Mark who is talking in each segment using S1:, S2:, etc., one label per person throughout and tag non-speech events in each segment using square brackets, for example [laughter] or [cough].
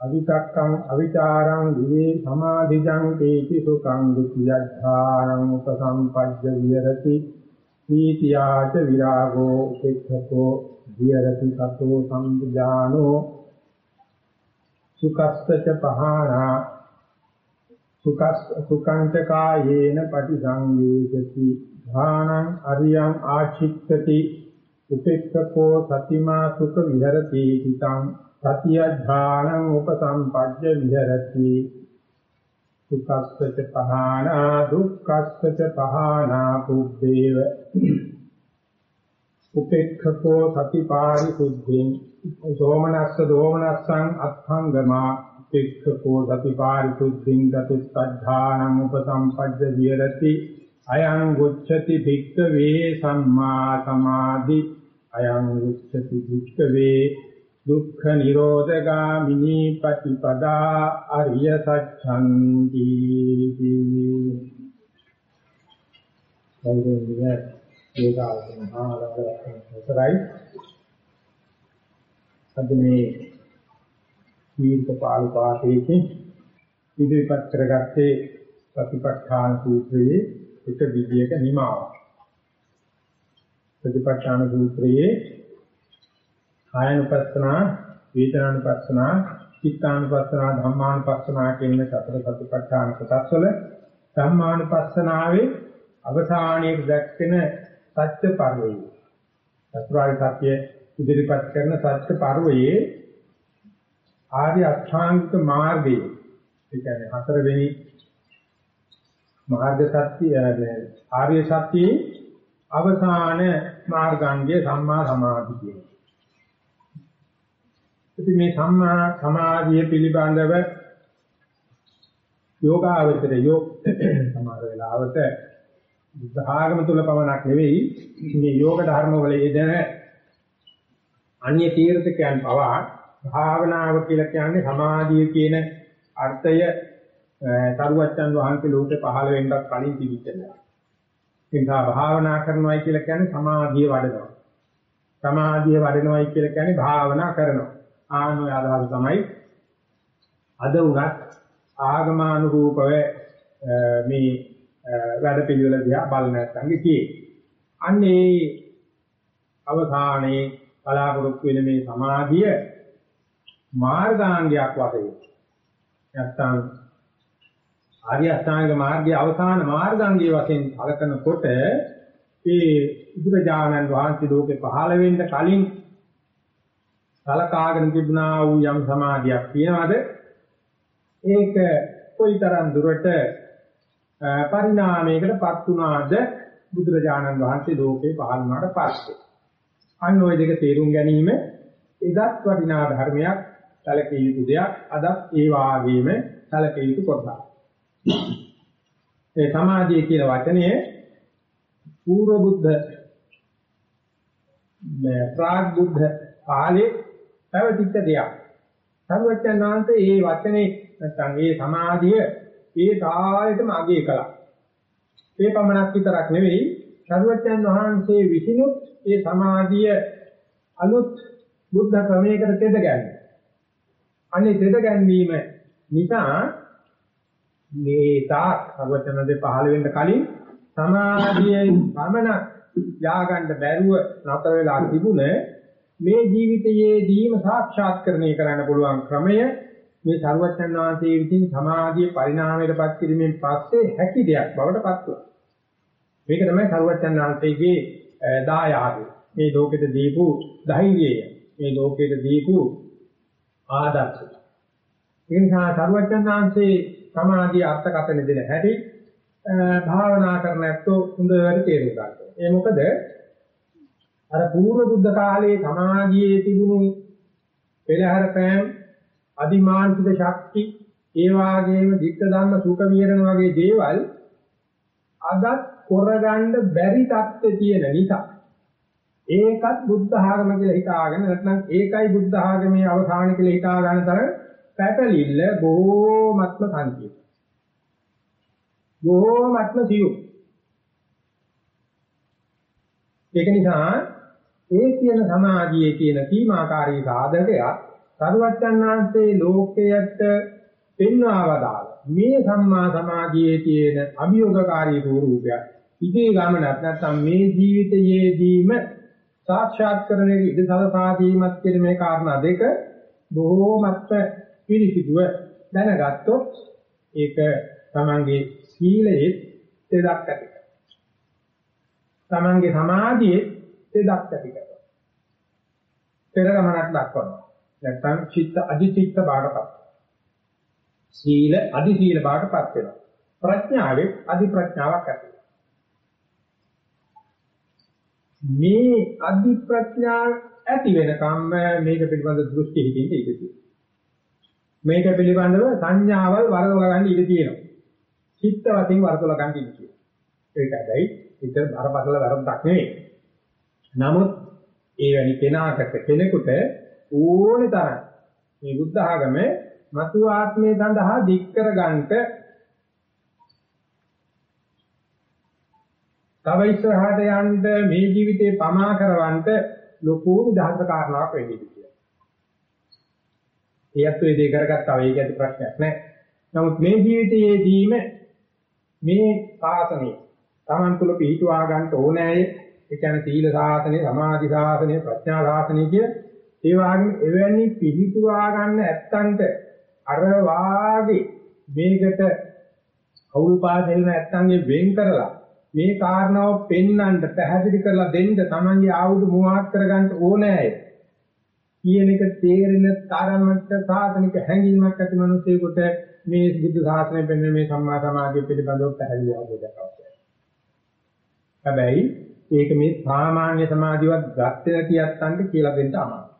S1: අවිතක්කං අවිචාරං දිවේ සමාධිජං තේති සුඛං ဒ ුතියද්ධානං උපසම්පජ්ජ විහෙරති. සීතියාච විරාගෝ උපේක්ඛකෝ විහෙරති සතෝ සම්පජානෝ සුඛස්සච පහානා සුඛස් සුඛං ච කායේන පටිසංවේදති. ධානං අරියං ආචිත්තති. උපේක්ඛකෝ සතිමා සුඛ විහෙරති. තිතං සතිය ධානං උපසම්පජ්ජ විහෙරති. සුඛස්සච පහානා දුක්ඛස්සච පහානා පුබ්බේව. උපේක්ඛකෝ සතිපාරි සුද්ධින් සෝමනස්ස දෝමනස්සං අත්ථංගමා. උපේක්ඛකෝ සතිපාරි සුද්ධින් ගතිස්සද්ධානං උපසම්පජ්ජ විහෙරති. අයං ගුච්ඡති භික්ඛවේ සම්මා සමාධි. අයං ගුච්ඡති භික්ඛවේ දුක්ඛ නිරෝධගාමිනී පටිපදා අරිය සත්‍යන්ති ගෞරවනීය යෝගාවචන ආරම්භකරයි අද මේ දීර්ඝ පාළු පාඨයේ ඉදිරිපත් කරගත්තේ ප්‍රතිපත්තාන සූත්‍රයේ එක විදියක නිමාවක් ප්‍රතිපත්තාන සූත්‍රයේ කායනුපස්සනා, වේදනානුපස්සනා, චිත්තානුපස්සනා, ධම්මානුපස්සනා කියන සතර සතිපට්ඨාන කොටස් වල ධම්මානුපස්සනාවේ අවසානයේ දැක්වෙන සත්‍ය පරිවය. චතුරාර්ය සත්‍ය ඉදිරිපත් කරන සත්‍ය පරිවයේ ආර්ය අෂ්ටාංගික මාර්ගයේ ඒ කියන්නේ හතරවෙනි මාර්ග සත්‍ය ආර්ය සත්‍යයේ අවසාන මාර්ගාංගය සම්මා සමාධි කියනවා. ඉතින් මේ සම්මා සමාධිය පිළිබඳව යෝගාවචර යෝග [clears throat] සමාර වේලාවට බුද්ධ තුල පමණක් නෙවෙයි මේ යෝග ධර්ම වල යෙදෙන අන්‍ය තීර්ථකයන් පවා භාවනාව කියලා කියන්නේ සමාධිය කියන අර්ථය තරුවච්චන් වහන්සේ ලෝකේ පහළ වෙන්නත් කලින් තිබිච්ච නෑ. ඒ නිසා භාවනා කරනවායි කියලා කියන්නේ සමාධිය වඩනවා. සමාධිය වඩනවායි කියලා කියන්නේ භාවනා කරනවා. ආනෝය අදහස තමයි අද උනත් ආගමානුරූපව මේ වැඩ පිළිවෙල දිහා බලන නැත්නම් කියේ. අන්නේ අවධානයේ බලාපොරොත්තු වෙන මේ සමාධිය මාර්ගාංගයක් වශයෙන් නැත්නම් ආර්ය අෂ්ටාංග මාර්ගයේ අවසාන මාර්ගාංගයේ වශයෙන් කලකනකොට ඒ බුදුරජාණන් වහන්සේ ලෝකේ පහළ වෙන්න කලින් සලකාගෙන තිබුණා වූ යම් සමාධියක් තියනවාද? ඒක කොයිතරම් දුරට පරිණාමයකටපත් වුණාද? බුදුරජාණන් වහන්සේ ලෝකේ පහළ වුණාට පස්සේ. අන්න ওই දෙක තේරුම් ගැනීම එදත් වටිනා ධර්මයක් සැලකිය යුතු දෙයක්. අදත් ඒ වාගේම සැලකිය යුතු කොටසක්. ඒ සමාධිය කියන වචනේ පූර්ව බුද්ධ ප්‍රාග් බුද්ධ කාලේ පැවතිච්ච දෙයක්. සර්වඥාන්ත ඒ වචනේ නැත්නම් ඒ සමාධිය ඒ තාලෙටම අගය කළා. ඒ පමණක් විතරක් නෙවෙයි සර්වඥන් වහන්සේ විසිනුත් ඒ සමාධිය අලුත් බුද්ධ ක්‍රමයකට තෙද ගැන්නේ. අනේ තෙද ගැනීම නිසා මේ තාක් සර්වඥන්ගේ පහළ වෙන්න කලින් සමාධියෙන් පමණක් යාගන්න බැරුව නතර වෙලා තිබුණේ මේ ජීවිතයේදීම සාක්ෂාත්කරණය කරන්න පුළුවන් ක්‍රමය මේ සරුවචන් වහන්සේ විසින් සමාධිය පරිණාමයටපත් කිරීමෙන් පස්සේ හැකි දෙයක් බවට පත් වෙනවා. මේක තමයි සරුවචන් වහන්සේගේ දායාදය. මේ ලෝකෙට දීපු ධෛර්යය. මේ ලෝකෙට දීපු ආදර්ශය. ඒ නිසා සරුවචන් වහන්සේ සමාධිය අර්ථකථන දෙන හැටි භාවනා කරන ඇත්තෝ හොඳට තේරුම් ගන්නවා. ඒ මොකද අර පූර්ව බුද්ධ කාලයේ සමාධියේ තිබුණු පෙරහැර පෑම් අදිමානසික ශක්ති ඒ වාගේම ධිට්ඨ ධම්ම සුඛ විහරණ වගේ දේවල් අදත් කරගන්න බැරි තත්ත්වයේ තියෙන නිසා ඒකත් බුද්ධ ආගම කියලා හිතාගෙන නැත්නම් ඒකයි බුද්ධ ආගමේ අවසාන කියලා හිතා ගන්න තරම් පැටලිල්ල බොහෝමත්ම සංකීර්ණ. බොහෝමත්ම සියුම්. ඒක නිසා ඒ කියන සමාධියේ කියන සීමාකාරී සාධකයක් සරුවච්චන්හන්සේ ලෝකයට පෙන්වවදාල මේ සම්මා සමාධියේ තියෙන අභියෝගකාරී ස්වરૂපයක් ඉදී ගමනක් නැත්නම් මේ ජීවිතයේදීම සාක්ෂාත් කරගෙන ඉඳ සලසා දීමත් කියන මේ කාරණා දෙක බොහෝමත්ම පිළිසිදුව දැනගත්තොත් ඒක තමන්ගේ සීලයේ තෙදක් ඇති කරනවා. තමන්ගේ සමාධියේ තෙදක් ඇති කරනවා. පෙර ගමනක් දක්වනවා. නැත්නම් චිත්ත අධිචිත්ත බාටපත්. සීල අධි සීල බාටපත් වෙනවා. ප්‍රඥාවේ අධි ප්‍රඥාවක් ඇති මේ අධි ප්‍රඥාව ඇති වෙනකම්ම මේක පිළිබඳ දෘෂ්ටි හිතින් ඉඳී තියෙනවා. මේක පිළිබඳව සංඥාවල් වරදවා ගන්න ඉඩ තියෙනවා. චිත්ත වශයෙන් වරදවා ගන්න ඉඩ තියෙනවා. ඒක ඇයි? ඒක බරපතල වැරද්දක් නෙවෙයි. නමුත් ඒ වැනි කෙනාකට කෙනෙකුට ඕනේ තරම් මේ බුද්ධ ආගමේ මතු ආත්මය සඳහා දික් කර ගන්නට තව ඉස්සරහට යන්න මේ ජීවිතේ පමා කරවන්න ලොකු විදහාක කාරණාවක් වෙන්නේ කියලා. ඒත් ඒ දේ කරගත්තා ඒක ඇති ප්‍රශ්නයක් නෑ. නමුත් මේ ජීවිතයේදීම මේ සාසනය Taman තුල පිහිටුවා ගන්න ඕනෑයේ ඒ කියන්නේ සීල සාසනය, සමාධි සාසනය, ප්‍රඥා සාසනය කිය ඒ වගේම එවැනි පිහිටුවා ගන්න ඇත්තන්ට අර වාගේ මේකට කවුරු පාදෙල් නැත්තන්ගේ වෙන් කරලා මේ කාරණාව පෙන්වන්න පැහැදිලි කරලා දෙන්න තමන්ගේ ආයුධ මුවාත් කරගන්න ඕනෑය කියන එක තේරෙන තරමට සාධනික හැඟීමක් ඇති මිනිසෙකුට මේ බුද්ධ ශාසනය පෙන්වන මේ සම්මා සමාධිය පිළිබඳව පැහැදිලි අවබෝධයක් අවශ්‍යයි. හැබැයි ඒක මේ සාමාන්‍ය සමාධියවත් ගත්තේ නැති යත්තන්ට කියලා දෙන්න අමාරුයි.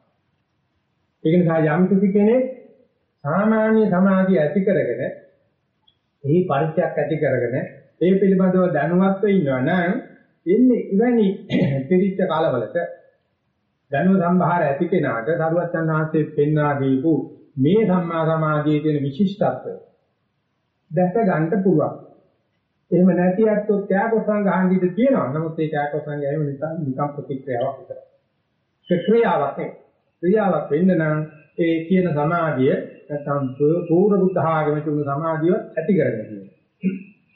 S1: ඒක නිසා යම් කිසි කෙනෙක් සාමාන්‍ය සමාධිය ඇති කරගෙන එහි පරිත්‍යක් ඇති කරගෙන ඒ පිළිබඳව දැනුවත්ව ඉන්නවා නම් ඉන්නේ ඉවැනි පිරිච්ච කාලවලට දැනුව සම්භාර ඇති කෙනාට සරුවච්චන් වහන්සේ පෙන්වා දීපු මේ සම්මා සමාධියේ තියෙන විශිෂ්ටත්වය දැක ගන්න පුළුවන්. එහෙම නැති අත්ොත් ත්‍යාගසං ගහන්න ඉඳ තියෙනවා. නමුත් ඒ ත්‍යාගසං ගැනීම නිසා නිකම් ප්‍රතික්‍රියාවක් විතරයි. ක්‍රියාවක් නෙවෙයි. ක්‍රියාවක් වෙන්න නම් ඒ කියන සමාධිය නැත්නම් පූර්ව බුද්ධ ආගමේ තුන සමාධිය ඇති කරගන්න ඕනේ.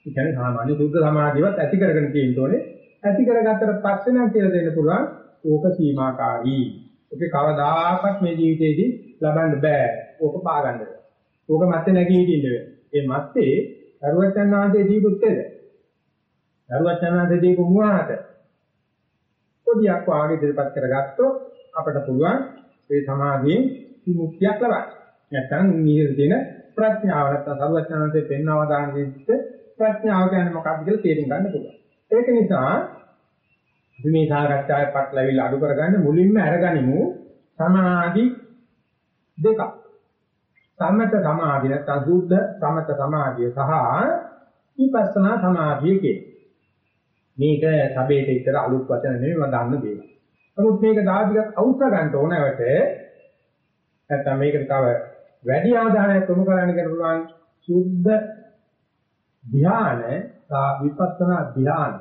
S1: ඒ කියන්නේ සාමාන්‍ය සුද්ධ සමාධියවත් ඇති කරගෙන තියෙන්න ඕනේ. ඇති කරගත්තට පස්සේ නම් කියලා දෙන්න පුළුවන් ඕක සීමාකාරී. ඒක කවදාකවත් මේ ජීවිතේදී ලබන්න බෑ. ඕක පා ගන්න බෑ. ඕක මැත්තේ නැගී හිටින්න බෑ. ඒ මැත්තේ දරුවචන් වහන්සේ දීපුත්තේද? දරුවචන් වහන්සේ දීපු මුවාට පොඩියක් වාගේ ඉදිරිපත් කරගත්තොත් අපිට පුළුවන් ඒ සමාධියෙන් විමුක්තියක් ලබන්න. නැත්නම් නිහිර දෙන ප්‍රඥාව නැත්නම් දරුවචන් වහන්සේ පෙන්වව දාන විදිහට ප්‍රඥාව කියන්නේ මොකක්ද කියලා තේරුම් ගන්න පුළුවන්. ඒක නිසා අපි මේ සාකච්ඡාවේ පටලවිල්ල අඩු කරගන්න මුලින්ම අරගනිමු සමාධි දෙකක්. සමත සමාධිය නැත්නම් සුද්ධ සමත සමාධිය සහ විපස්සනා සමාධිය කියන්නේ. මේක සබේට විතර අලුත් වචන නෙමෙයි මම දන්න දේවල්. නමුත් මේක දාදිකක් අවශ්‍ය ගන්න ඕනවට නැත්නම් මේකට තව වැඩි අවධානයක් යොමු කරන්න පුළුවන් සුද්ධ ධ්‍යාන සහ විපස්සනා ධ්‍යාන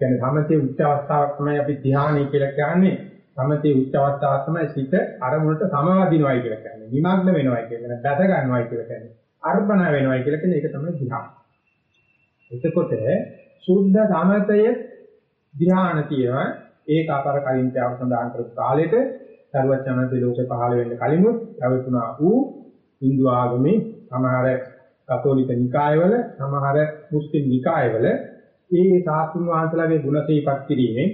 S1: කියන්නේ සමතේ උච්ච අවස්ථාවක් තමයි අපි ධ්‍යානයි කියලා කියන්නේ. සමතේ උච්ච අවස්ථාව තමයි සිත අරමුණට සමවදිනවයි කියලා කියන්නේ. නිමග්න වෙනවයි කියලා කියන්නේ. දැස ගන්නවයි කියලා කියන්නේ. අර්පණ වෙනවයි කියලා කියන්නේ ඒක තමයි ධ්‍යාන. එතකොට සුද්ධ සමතය ධ්‍යාන කියනවා ඒක අපර කලින් ත්‍යාව සඳහන් කරපු කාලෙට සර්වඥාන්ති ලෝකේ පහළ වෙන්න කලිනුත් ලැබුණා වූ Hindu ආගමේ සමහර කතෝලික නිකායවල සමහර මුස්ලිම් නිකායවල මේ සාස්තුන් වහන්සේලාගේ ගුණ සීපත් කිරීමෙන්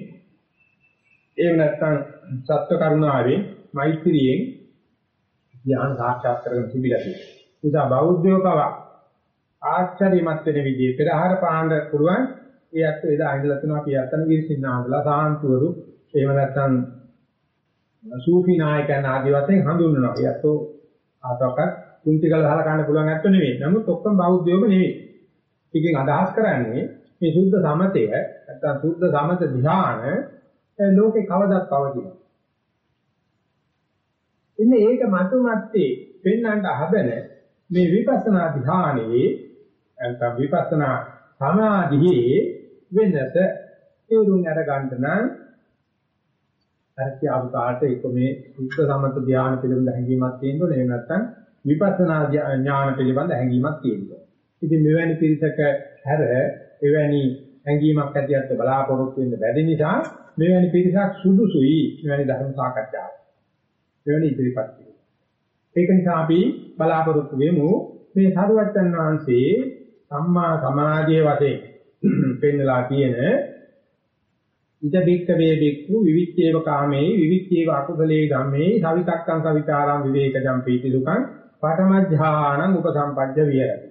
S1: එහෙම නැත්නම් සත්ව කරුණාවෙන් මෛත්‍රියෙන් ඥාන සාක්ෂාත් කරගෙන තිබිලා තියෙනවා. නිසා බෞද්ධයෝ පව ආශ්චර්යමත් වෙන විදිහේ පෙරහර පාණ්ඩ පුළුවන් ඒ අත් එදා ඉඳලා තුන අපි අතන ගිරිසින්නාන්දලා සාන්තුවරු එහෙම නැත්නම් සූෆි නායකයන් ආදී වශයෙන් හඳුන්වනවා. ඒ අතෝ ආතක කුංචි කළ ගහලා ගන්න පුළුවන් අත්තු නෙවෙයි. නමුත් ඔක්කොම බෞද්ධයෝම නෙවෙයි. එකකින් අදහස් කරන්නේ මේ සුද්ධ සමතය නැත්නම් සුද්ධ සමත ධ්‍යාන ලෝකේ කවදත් පවතිනවා. ඉන්නේ ඒක මතුමැත්තේ පෙන්වන්න හදන මේ විපස්සනා ධ්‍යානයේ නැත්නම් විපස්සනා සමාධියේ වෙනස තේරුම් අරගන්න නම් හරි ආවතාවට ඒක මේ සුද්ධ සමත ධ්‍යාන පිළිබඳ හැඟීමක් තියෙනවා නේ නැත්නම් විපස්සනා ඥාන පිළිබඳ හැඟීමක් තියෙනවා. ඉතින් මෙවැනි පිරිසක හැර එවැනි හැඟීමක් ඇතිවෙත් බලාපොරොත්තු වෙන්න බැරි නිසා මෙවැනි පිරිසක් සුදුසුයි මෙවැනි ධර්ම සාකච්ඡාවක්. මෙවැනි ඉදිරිපත් කිරීම. ඒක නිසා අපි බලාපොරොත්තු වෙමු මේ සරුවච්චන් වහන්සේ සම්මා සමාධියේ වශයෙන් [clears throat] පෙන්නලා තියෙන ඉද බික්ක වේ බික්කු විවිච්ඡේව කාමේ විවිච්ඡේව අකුසලේ ධම්මේ සවිතක්කං සවිතාරං විවේකජම් පීති දුකං පඨමඥානං උපසම්පජ්ජ විහෙරති.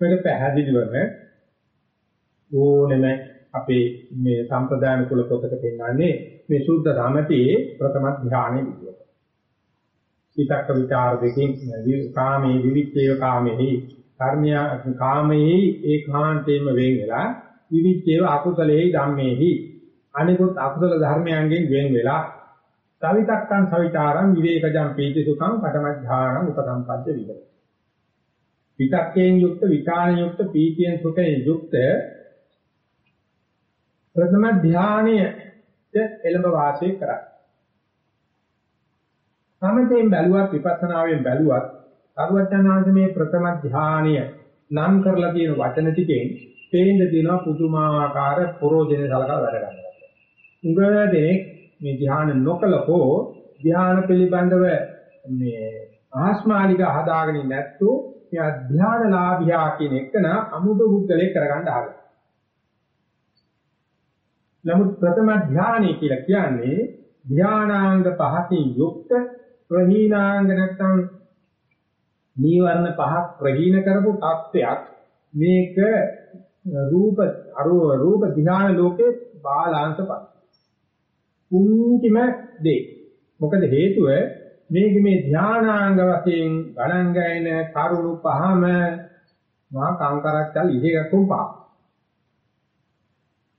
S1: මේක පැහැදිලිවම ඕනෙම අපේ මේ සම්ප්‍රදාන කුල පොතක පෙන්වන්නේ මේ සුද්ධ රාමතියේ ප්‍රථම ධානයේ විදියට. විතක්ක විචාර දෙකෙන් කාමේ විවිච්ඡේව කාමෙහි කර්මයා කාමෙහි ඒකාන්තයෙන්ම වෙන් වෙලා විවිච්ඡේව අකුසලෙහි ධම්මෙහි අනිකුත් අකුසල ධර්මයන්ගෙන් වෙන් වෙලා සවිතක්කං සවිචාරං විවේකජං පීති සුඛං පඨමඥානං උපසම්පද්ද විහෙරති. විතක්කයෙන් යුක්ත විචාරයෙන් යුක්ත පීතියෙන් සුඛයෙන් යුක්ත ප්‍රථම ධානයට එළඹ වාසය කරයි. සමතෙන් බැලුවත් විපස්සනාවෙන් බැලුවත් සරුවචනාංශ මේ ප්‍රථම ධානය නම් කරලා තියෙන වචන ටිකෙන් තේින්න දිනවා පුදුමාකාර ප්‍රෝජනේ සලකලා වැඩ ගන්නවා. උගදෙනෙක් මේ ධ්‍යාන නොකලකෝ ධ්‍යාන පිළිබඳව මේ ආස්මාලික හදාගෙන නැත්තු එයා ධ්‍යානලාභියා කියන එක න අමුතු බුද්ධලේ කරගන්න ආවා. නමුත් ප්‍රථම ධානය කියලා කියන්නේ ධානාංග පහකින් යුක්ත ප්‍රහීනාංග නැත්නම් නීවරණ පහක් ප්‍රහීන කරපු තත්ත්වයක් මේක රූප අරූප රූප ධාන ලෝකේ බාලාංශපත් කුංචිම දේ. මොකද හේතුව මේක මේ ධානාංග වශයෙන් ගණන් ගන්න කරුණු පහම මහා කාංකරච්චල් ඉහෙකකුම් පහ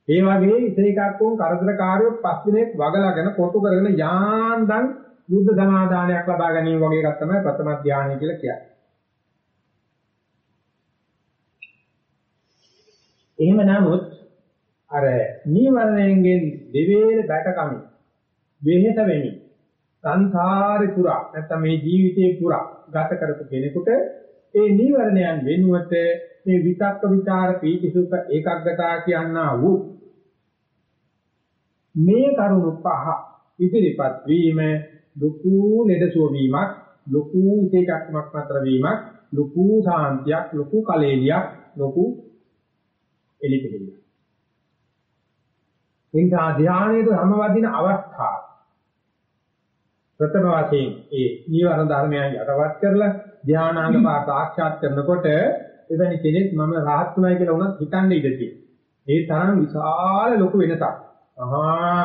S1: ඒ වගේ ඉතේකක් වුන් කරදරකාරයෝ පස් දිනක් වගලාගෙන කොටු කරගෙන යාන්දන් යුද්ධ සමාදානයක් ලබා ගැනීම වගේ එකක් තමයි ප්‍රථම ධානය කියලා කියන්නේ. එහෙම නමුත් අර නීවරණයෙන් දෙවේල බැටකමි වෙහෙත වෙමි සංසාරේ පුරා නැත්නම් මේ ජීවිතේ පුරා ගත කරපු කෙනෙකුට ඒ නීවරණයන් වෙනුවට මේ විතක්ක ਵਿਚාර පීතිසුඛ ඒකග්ගතා කියනා වූ මේ කරුණු පහ ඉදිරිපත් වීම ලොකු ලෙඩසුව වීමක් ලොකු ඉතේකක්මක් නතර වීමක් ලොකු සාන්තියක් ලොකු කලෙලියක් ලොකු එලිපෙලියක් එනිසා ධානයේ සමවදින අවස්ථාව ප්‍රථම වශයෙන් ඒ නීවරණ ධර්මයන් යටවත් කරලා ධානාංග පහ සාක්ෂාත් කරනකොට එවැනි කෙනෙක් මම රහත් වුණයි කියලා උනත් හිතන්නේ ඉඳී තියෙනවා. ඒ තරම් විශාල ලොකු වෙනසක්. අහා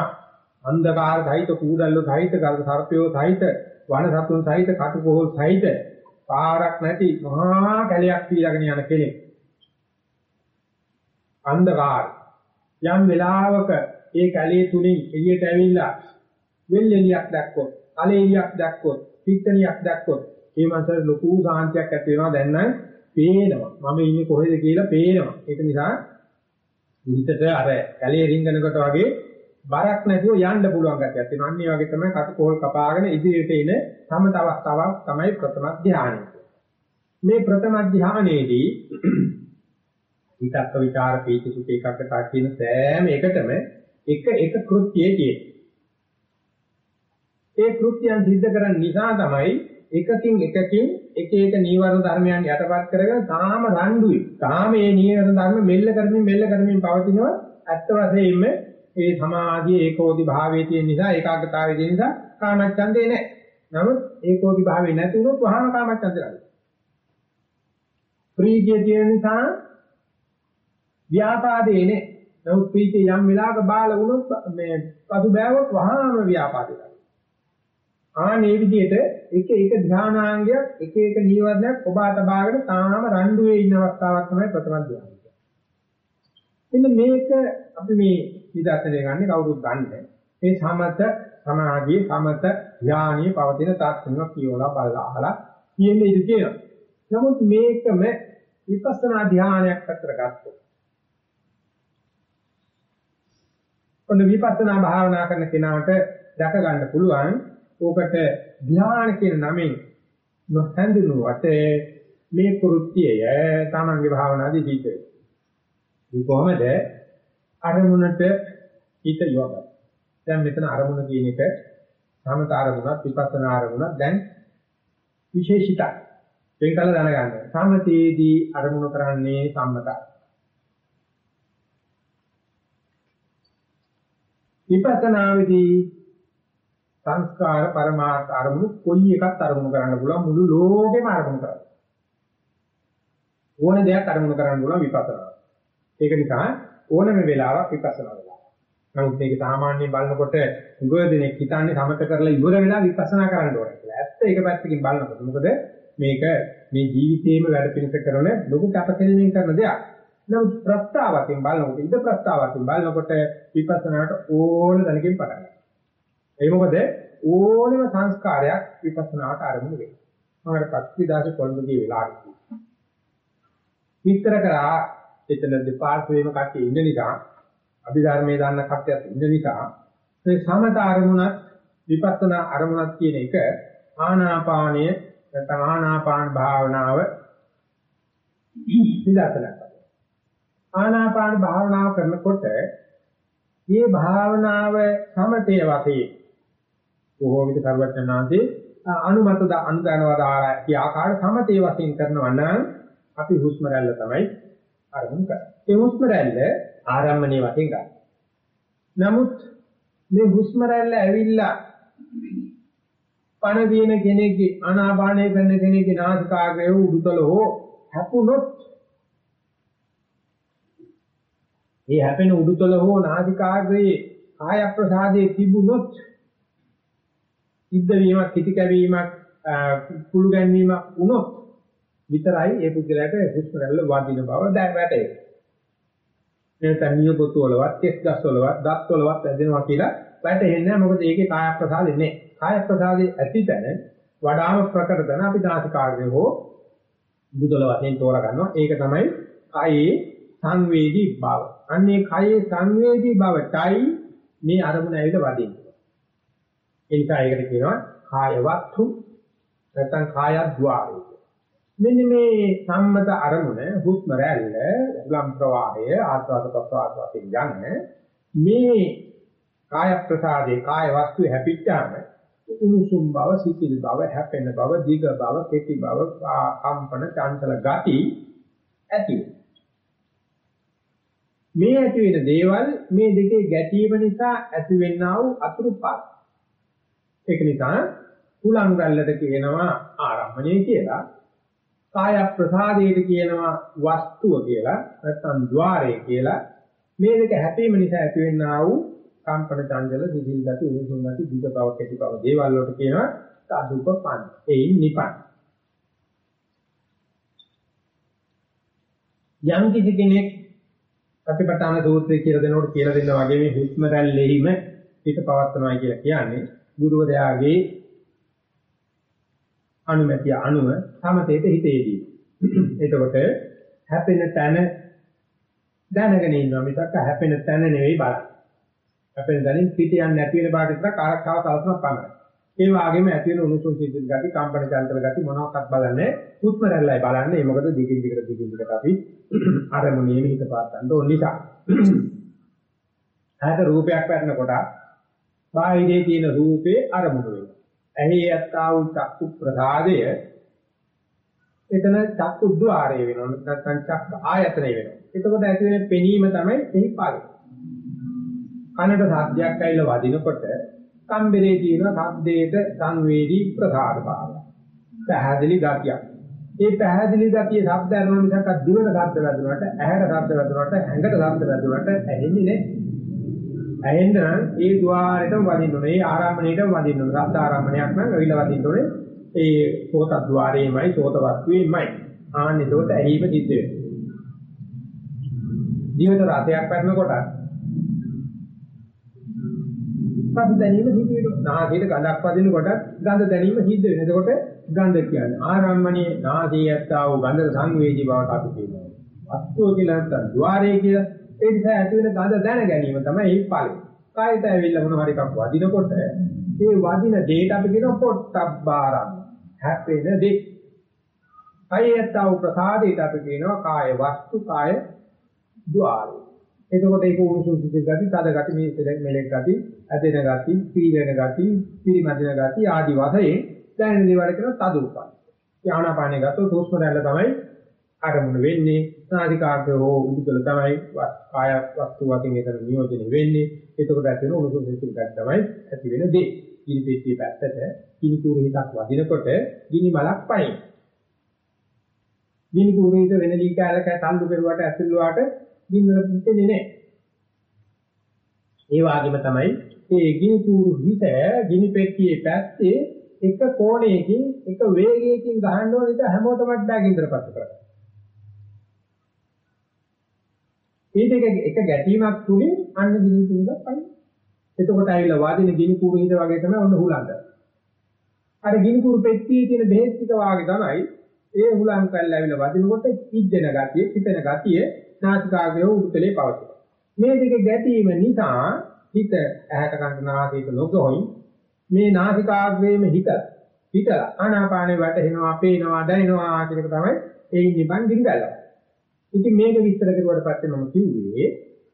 S1: අන්ධකාර සහිත කූඩල්ලෝ සහිත ගල් සර්පයෝ සහිත වන සතුන් සහිත කටුකොහල් සහිත පාරක් නැති මහා කැලයක් පීරගෙන යන කෙනෙක්. අන්ධකාර යම් වෙලාවක ඒ කැලේ තුලින් එළියට ඇවිල්ලා වෙල්ෙලියක් දැක්කොත්, අලෙලියක් දැක්කොත්, පිට්ටනියක් දැක්කොත් මේ මනසට ලොකු සාන්තියක් ඇති වෙනවා දැන් නම් පේනවා. මම ඉන්නේ කොහෙද කියලා පේනවා. ඒක නිසා හිතට අර කැලේ රින්ගනකොට වගේ බරක් නැතුව යන්න පුළුවන් ගැටයක් තියෙනවා. අන්න ඒ වගේ තමයි කටකෝල් කපාගෙන ඉදිරියට එන සමත අවස්ථාවක් තමයි ප්‍රථම ධානය. මේ ප්‍රථම ධානයේදී හිතත් විචාර පීති සුඛ ඒකකට කියන සෑම එකටම එක එක කෘත්‍යයේ තියෙන. ඒ කෘත්‍යයන් සිද්ධ කරන්න නිසා තමයි එකකින් එකකින් එක එක නීවරණ ධර්මයන් යටපත් කරගෙන තාම රණ්ඩුයි. තාම මේ නීවරණ ධර්ම මෙල්ල කරමින් මෙල්ල කරමින් පවතිනවා. ඇත්ත වශයෙන්ම මේ සමාධියේ ඒකෝදි භාවයේ තියෙන නිසා ඒකාග්‍රතාවයේ තියෙන නිසා කාමච්ඡන්දේ නැහැ. නමුත් ඒකෝදි භාවයේ නැති වුණොත් වහාම කාමච්ඡන්දේ නැහැ. ප්‍රීතිය තියෙන නිසා ව්‍යාපාදේ නේ. නමුත් ප්‍රීතිය යම් වෙලාවක බාල වුණොත් මේ පසු බෑවොත් වහාම ව්‍යාපාදේ ආනේ විදිහට එක එක ධානාංගයක් එක එක නීවරණයක් ඔබා තබාගෙන තාම රණ්ඩුවේ ඉන්න අවස්ථාවක් තමයි ප්‍රථම ධානය. මෙන්න මේක අපි මේ විදර්ශනය ගන්න කවුරුත් ගන්න. මේ සමත සමාධියේ සමත ඥානීය පවතින තාක්ෂණයක් කියවලා බලලා අහලා කියන්නේ ඉඳී කියනවා. නමුත් මේකම විපස්සනා ධානයක් අතර ගත්තොත් ඔන්න විපස්සනා භාවනා කරන කෙනාට දැක ගන්න පුළුවන්. ඕකට ධ්‍යාන කියන නමින් නොහැඳුනුවට මේ කෘත්‍යය තමන්ගේ භාවනාදී සිද්ධ වෙනවා. මේ කොහොමද අරමුණට හිත යොදන්නේ? දැන් මෙතන අරමුණ කියන එක සමත අරමුණක් විපස්සනා අරමුණක් දැන් විශේෂිතයි. වෙන් කළ දැනගන්න. සමතේදී අරමුණ කරන්නේ සම්මතයි. විපස්සනාවේදී සංස්කාර පරමාර්ථ අරමුණු කොයි එකක් අරමුණු කරන්න පුළුවන් මුළු ලෝකෙම අරමුණු කරන්න. ඕන දෙයක් අරමුණු කරන්න පුළුවන් විපස්සනාව. ඒක නිසා ඕනම වෙලාවක විපස්සනා වෙලා. නමුත් මේක සාමාන්‍යයෙන් බලනකොට උගදෙනෙක් හිතන්නේ සමත කරලා ඉවර වෙලා විපස්සනා කරන්න ඕනේ කියලා. ඇත්ත ඒක පැත්තකින් බලනකොට මොකද මේක මේ ජීවිතේම වැඩ පිළිස කරන ලොකු කැපකිරීමෙන් කරන දෙයක්. නමුත් ප්‍රස්තාවකින් බලනකොට ඉද ප්‍රස්තාවකින් බලනකොට විපස්සනාට ඕන දැනකින් පටන් ගන්නවා. ඒ මොකද? ඕනෙම සංස්කාරයක් විපස්සනාට ආරම්භ වෙනවා. මම අර පත්තිදාස කොළඹගේ වෙලාවට විස්තර කරා එතන දෙපාර්ශ්වයේම කට්ටිය ඉන්න නිසා අභිධර්මයේ දාන්න කට්ටියත් ඉන්න නිසා මේ සමත අරමුණත් විපස්සනා අරමුණත් කියන එක ආනාපානය නැත්නම් ආනාපාන භාවනාව විදර්ශනා ආනාපාන භාවනාව කරනකොට මේ භාවනාව සමතේ වශයෙන් බොහෝ විට සර්වඥාන්සේ අනුමත අනුදානවදාරා කිය ආකාර සමතේ වශයෙන් කරනවා නම් අපි හුස්ම රැල්ල තමයි අරමුණු කරන්නේ. ඒ හුස්ම රැල්ල ආරම්භණයේ වශයෙන් ගන්න. නමුත් මේ හුස්ම රැල්ල ඇවිල්ලා පණ දින කෙනෙක්ගේ අනාපානය කරන කෙනෙක්ගේ නාසිකාග්‍රය උඩුතල හෝ හැපුණොත් ඒ හැපෙන උඩුතල හෝ නාසිකාග්‍රයේ කාය ප්‍රසාදයේ තිබුණොත් සිද්ධ වීමක් කිති කැවීමක් කුළු ගැනීමක් වුණොත් විතරයි ඒ පුද්ගලයාට හුස්ම රැල්ල වදින බව දැන වැටේ. නැත්නම් නිය පොතු වලවත්, කෙස් ගස් වලවත්, දත් වලවත් ඇදෙනවා කියලා වැටෙන්නේ නැහැ. මොකද ඒකේ කාය ප්‍රසාදෙ නැහැ. කාය ප්‍රසාදේ ඇතිතන වඩාම ප්‍රකට තන අපි දාසිකාග්‍රය හෝ බුදල වශයෙන් තෝරා ගන්නවා. ඒක තමයි කායේ සංවේදී බව. අන්නේ කායේ සංවේදී බවටයි මේ අරමුණ ඇවිල්ලා වදින්නේ. ඒ නිසා ඒකට කියනවා කාය වස්තු නැත්නම් කායද්්වාරය. මෙන්න මේ සම්මත අරමුණ හුස්ම රැල්ල උලම් ප්‍රවාහය ආස්වාද ප්‍රසආස වශයෙන් යන්නේ මේ කාය ප්‍රසාදේ කාය වස්තු හැපිච්චාම උණුසුම් බව සිතිල් බව හැපෙන බව දීඝ බව කෙටි බව කම්පන චංචල ගති ඇති මේ ඇති වෙන දේවල් මේ දෙකේ ගැටීම නිසා ඇතිවෙනා වූ අතුරුපත් ඒක නිසා කුලං රැල්ලට කියනවා ආරම්භණය කියලා කාය ප්‍රසාදයට කියනවා වස්තුව කියලා නැත්නම් ద్వාරය කියලා. මේ දෙක හැපීම නිසා ඇතිවෙනා වූ කම්පන චංචල සිසිල් ගති උණුසුම් ගති දිග බව කෙටි බව දේවල් වලට කියනවා සාදුපපන් එයින් නිපන්. යම් කිසි කෙනෙක් ප්‍රතිපතන සූත්‍රය කියලා දෙනකොට කියලා දෙනවා වගේ මේ හුස්ම රැල්ලෙහිම හිත පවත්නවා කියලා කියන්නේ ගුරුවරයාගේ අනුමැතිය අනුව සමතේට හිතේදී. එතකොට හැපෙන තැන දැනගෙන ඉන්නවා මිසක් හැපෙන තැන නෙවෙයි බලන්නේ. හැපෙන තැනින් පිට යන්නේ නැති වෙන බාට විතර කාරක්කාව සලසන පමණයි. ඒ වගේම ඇති වෙන උණුසුම් සිසිල් ගති, කම්පන චංචල ගති මොනවාක්වත් බලන්නේ හුස්ම රැල්ලයි බලන්නේ. මොකද දිගින් දිගට දිගින් දිගට අපි අරමුණේ හිත පාත්තන්න ඕන නිසා. හැට රූපයක් වැටෙනකොට බාහිරේ තියෙන රූපේ අරමුණු වෙනවා. ඇහි යත්තා වූ චක්කු ප්‍රසාදය එතන චක්කු ద్వාරය වෙනවා නැත්නම් චක්ක ආයතනය වෙනවා. එතකොට ඇති වෙන පෙනීම තමයි එහි ඵලය. කනට සාධ්‍යයක් ඇවිල්ලා වදිනකොට කම්බරේ තියෙන සද්දේට සංවේදී ප්‍රසාද භාවය. පැහැදිලි ගතියක්. ඒ පැහැදිලි ගතිය ශබ්ද අරන මිසක් දිවට ශබ්ද වැදුනට ඇහැට ශබ්ද වැදුනට ඇඟට ශබ්ද වැදුනට ඇහෙන්නේ නැහැ. ඇහෙන්න ඒ ద్వාරයටම වදින්න ඕනේ. ඒ ආරාමණයටම වදින්න ඕනේ. රත් ආරාමණයක් නම් ඇවිල්ලා වදින්න ඕනේ. ඒ සෝත ద్వාරයේමයි සෝත වස්තුවේමයි. ආන්න ඒකට ඇහිම සිද්ධ වෙනවා. ජීවිත රතයක් පැනනකොට සබ්ද දැනීම සිද්ධ වෙනවා. නාසයේ ගඳක් වදිනකොට ගඳ දැනීම සිද්ධ වෙනවා. එතකොට ගඳ කියන්නේ ආරාමණයේ නාසයේ ඇත්තව ගඳ සංවේදී බවට අපි කියනවා. වස්තුව කියලා නැත්නම් ద్వාරයේ කියලා ඒ නිසා ඇති වෙන ගඳ දැන ගැනීම තමයි මේ ඵලෙ. කායයට ඇවිල්ලා මොන හරි එකක් වදිනකොට ඒ වදින දෙයට අපි කියන පොට්ටබ්බාරම් හැපෙන දෙය. කයයතව ප්‍රසාදයට අපි කියනවා කාය වස්තු කාය ద్వාරය. එතකොට ඒක උණුසුම් සිසිල් ගති, තද ගති, මේ මෙලෙක් ගති, ඇදෙන ගති, පීඩන ගති, පිරිමදින ගති ආදි වශයෙන් දැනෙන දේවල් කියන තද උපන්. ඥානාපාණය ගත්තොත් හුස්ම රැල්ල තමයි අරමුණ වෙන්නේ. නාසිකාග්‍රය හෝ උඩුතල තමයි කාය වස්තු වශයෙන් ඒතර නියෝජනය වෙන්නේ. එතකොට ඇති වෙන උණුසුම් සිසිල් ගති තමයි ඇති වෙන දේ. කිනි පෙට්ටිය පැත්තට කිනි කුරු හිතක් වදිනකොට ගිනි මලක් පයින්. ගිනි කුරු හිත වෙන ලී කැලක තල්ලු කරුවට ඇතුළුවාට ගින්නර පිටෙන්නේ නැහැ. ඒ වගේම තමයි මේ ගිනි කුරු හිත ගිනි පෙට්ටියේ පැත්තේ එක කෝණයකින් එක වේගයකින් ගහන්න ඕන ඉත හැමෝටම බෑ ගින්දරපත් කරගන්න. මේ දෙක එක ගැටීමක් තුලින් අන්න ගිනි කුරුක් පයින්. එතකොට ඇවිල්ලා වාදින ගිනි කුරු හිත වගේ තමයි ඔන්න හුලඟ. අර ගිනි කුරු පෙට්ටියේ තියෙන බෙහෙත් ටික වාගේ තමයි ඒ හුලං කල්ල ඇවිල්ලා වදිනකොට ඉද්දෙන ගතිය, පිටෙන ගතිය නාසිකාග්‍රය උඩුතලේ පවතින. මේ දෙක ගැටීම නිසා හිත ඇහැට කන්ට නාසයට නොගොයි මේ නාසිකාග්‍රයේම හිත හිතලා ආනාපානේ වැටෙනවා, පේනවා, දැනෙනවා කියන එක තමයි ඒ නිබන් දිගල. ඉතින් මේක විස්තර කරුවාට පස්සේ මම කිව්වේ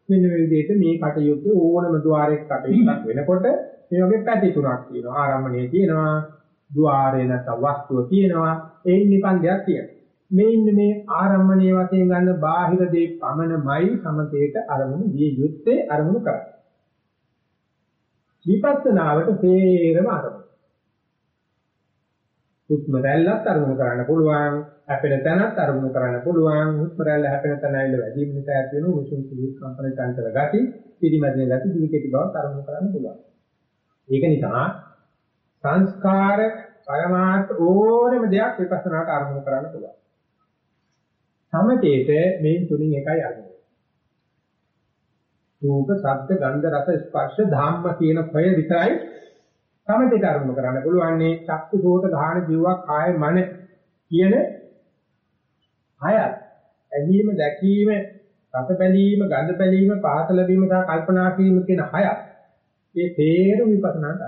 S1: මෙන්න මේ විදිහට මේ කටයුත්ත ඕනම ద్వාරයක කටයුත්තක් වෙනකොට මේ වගේ පැති තුනක් තියෙනවා. ආරම්භණයේ තියෙනවා, ద్వාරේ නැත්නම් වස්තුව තියෙනවා, ඒන් නිපන්දයක් තියෙනවා. මේ ඉන්නේ මේ ආරම්භණයේ වශයෙන් ගන්න බාහිර දේ පමණමයි සමතේට අරමුණු විය යුත්තේ අරමුණු කරන්නේ. විපස්සනාවට තේරම අරමුණු හුස්ම රැල්ලත් අරමුණු කරන්න පුළුවන්, හැපෙන තැනත් අරමුණු කරන්න පුළුවන්. හුස්ම රැල්ල හැපෙන තැන ඇවිල්ලා වැඩි වෙන තැනට වෙන උණුසුම් සිහිය කම්පන චංචල ගති, පිරිමැදෙන ගති, දිලිකෙටි බව අරමුණු කරන්න පුළුවන්. ඒක නිසා සංස්කාර පරමාර්ථ ඕනම දෙයක් විපස්සනාට අරමුණු කරන්න පුළුවන්. සමතේට මේ තුنين එකයි අරමුණ. රූප, ශබ්ද, ගන්ධ, රස, ස්පර්ශ, ධම්ම කියන ප්‍රය විතරයි සමතේට අරමුණු කරන්න පුළුවන්නේ චක්කු, සෝත, ධාන, ජීවක්, කාය, මන කියන හයත්. ඇහිීම, දැකීම, රස බැලීම, ගන්ධ බැලීම, පහත ලැබීම සහ කල්පනා කිරීම කියන හයත්. ඒ තේරු විපස්සනාට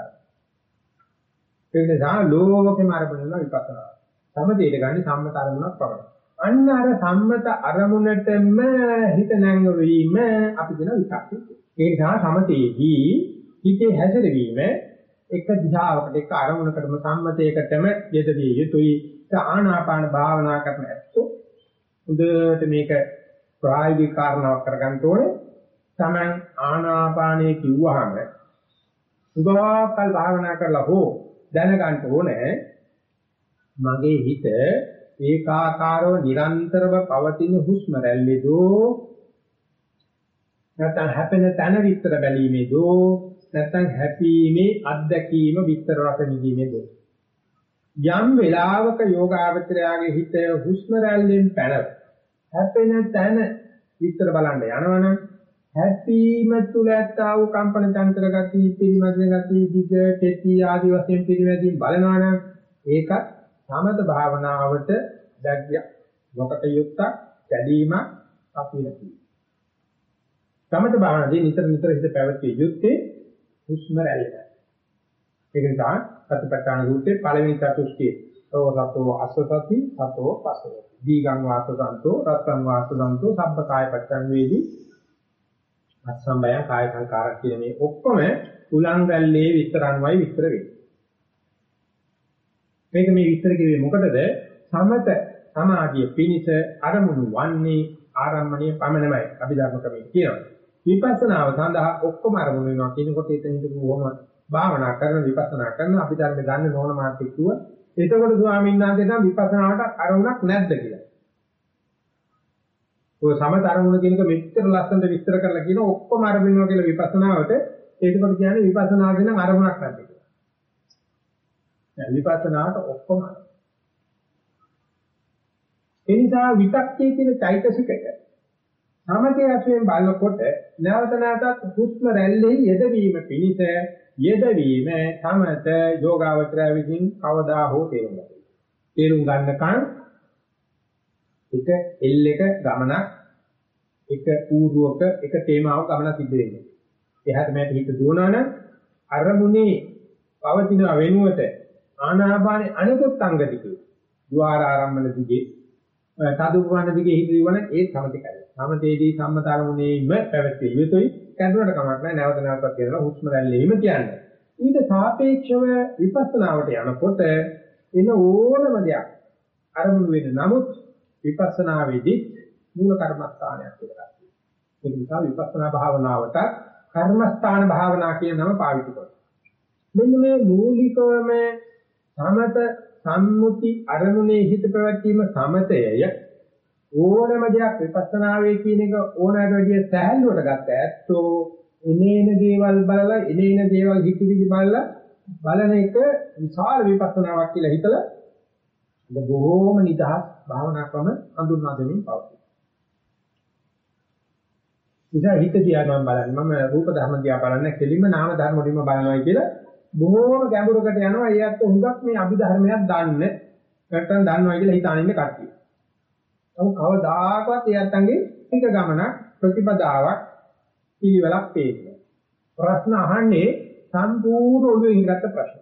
S1: ඒ නිසා ලෝකෙම අරමුණ විපස්සනා. සමතේට ගන්නේ සම්මත අරමුණක් පමණයි. අන්න අර සම්මත අරමුණටම හිත නැංගවීම අපි කියන විචක්ක. ඒ නිසා සමතේදී හිතේ හැසිරවීම එක දිශාවකට එක අරමුණකටම සම්මතයකටම යෙදවිය යුතුයි. ආනාපාන භාවනා කරන ඇත්තෝ හොඳට මේක ප්‍රායෝගික කාරණාවක් කරගන්න ඕනේ. Taman ආනාපානයේ කිව්වහම උගාකල් භාවනා කරලා හෝ දැනගන්න ඕනේ මගේ හිත ඒකාකාරව නිරන්තරව පවතින හුස්ම රැල්ලේදෝ නැත්නම් හැපෙන තන විතර බැලීමේදෝ නැත්නම් හැපීමේ අත්දැකීම විතර රස විඳීමේදෝ යම් වෙලාවක යෝගාවචරයාගේ හිත හුස්ම රැල්ලෙන් පැනව හැපෙන තන විතර බලන්න යනවනම් හැපීම තුල ඇත්තා වූ කම්පන තන්ත්‍ර ගති පිළිමදින ගති දිග තෙති ආදි වශයෙන් පිළිවෙදින් බලනවනම් ඒකත් සමත භාවනාවට දැක්ය නොකට යුක්ත කැඩීමක් අපිරති. සමත භාවනාවේ නිතර නිතර හිත පැවතිය යුත්තේ හුස්ම රැල්ල. ඒක නිසා සතිපට්ඨාන සූත්‍රයේ පළවෙනි චතුස්කයේ සෝ රතෝ අසසති සතෝ පසවති. දීගං වාසසන්තෝ රත්තං වාසසන්තෝ සබ්බ කාය පච්ඡන් වේදී අස්සම්බය කාය සංකාර කියන මේ ඔක්කොම උලං රැල්ලේ විස්තරන්වයි විස්තර වෙන්නේ. මේක මේ විස්තර කිව්වේ මොකටද? සමත සමාධිය පිනිස අරමුණු වන්නේ ආරම්මණය පමණමයි අභිධර්ම ක්‍රමයේ කියනවා. විපස්සනාව සඳහා ඔක්කොම අරමුණු වෙනවා කියනකොට එතන හිටපු කොහොම භාවනා කරන විපස්සනා කරන අභිධර්ම ගන්න ඕන මාත් එක්කුව. එතකොට ස්වාමීන් වහන්සේ නම් විපස්සනාවට අරමුණක් නැද්ද කියලා. ඔය සමත අරමුණ කියනක මෙච්චර ලස්සනට විස්තර කරලා කියන ඔක්කොම අරමුණු කියලා විපස්සනාවට ඒකකට කියන්නේ විපස්සනාගේ නම් අරමුණක් නැද්ද කියලා. දැන් විපස්සනාට ඔක්කොම ඒ නිසා විතක්කේ කියන චෛතසිකය සමතේ වශයෙන් බලනකොට නැවත නැවතත් හුස්ම රැල්ලේ යෙදවීම පිණිස යෙදවීම සමත යෝගාවචරය විසින් කවදා හෝ තේරුම් ගන්නවා. තේරුම් ගන්නකන් එක එල් එක ගමනක් එක ඌරුවක එක තේමාවක ගමන සිද්ධ වෙන්නේ. එහාට මෙහාට හිත දුවනවනම් අරමුණේ පවතින වෙනුවට ආනාපානේ අනිකුත් අංග ටික ద్వාර ආරම්භන දිගේ සාදුපවන්න දිගේ හිතවිවන ඒ සමතිකයි. සමතේදී සම්මතරමුණේම පැවැත්විය යුතුයි. කැඳුනට කමක් නැහැ නැවත නැවතත් කියනවා හුස්ම රැල්ලේම කියන්නේ. ඊට සාපේක්ෂව විපස්සනාවට යනකොට එන ඕනම දෙයක් අරමුණු වෙන නමුත් විපස්සනාවේදී මූල කර්මස්ථානයක් කියලා. ඒ නිසා විපස්සනා භාවනාවට කර්මස්ථාන භාවනා කියන නම පාවිච්චි කරනවා. මෙන්න මේ මූලිකවම සමත සම්මුති අරමුණේ හිත පැවැත්වීම සමතයය ඕනම දෙයක් විපස්සනාවේ කියන එක ඕනෑම විදිය සෑහලුවට ගත්ත ඇත්තෝ එනේන දේවල් බලලා එනේන දේවල් හිතවිලි බලලා බලන එක විශාල විපස්සනාවක් කියලා හිතලා බොහෝම නිදහස් භාවනා ක්‍රම හඳුන්වා දෙමින් පවතී. ඉතින් හිත දිහා මම බලන්නේ මම රූප ධර්ම දිහා බලන්නේ කෙලින්ම නාම ධර්ම වලින්ම බලනවා කියලා බොහෝම ගැඹුරකට යනවා. ඒ අත් හුඟක් මේ අභිධර්මයක් දන්නේ නැත්නම් දන්නවා කියලා හිතාන ඉන්න කට්ටිය. නමුත් කවදාකවත් ඒ අත්ංගේ එක ගමනක් ප්‍රතිපදාවක් පිළිවෙලක් පේන්නේ. ප්‍රශ්න අහන්නේ සම්පූර්ණ ඔළුවේ ඉඳගත්ත ප්‍රශ්න.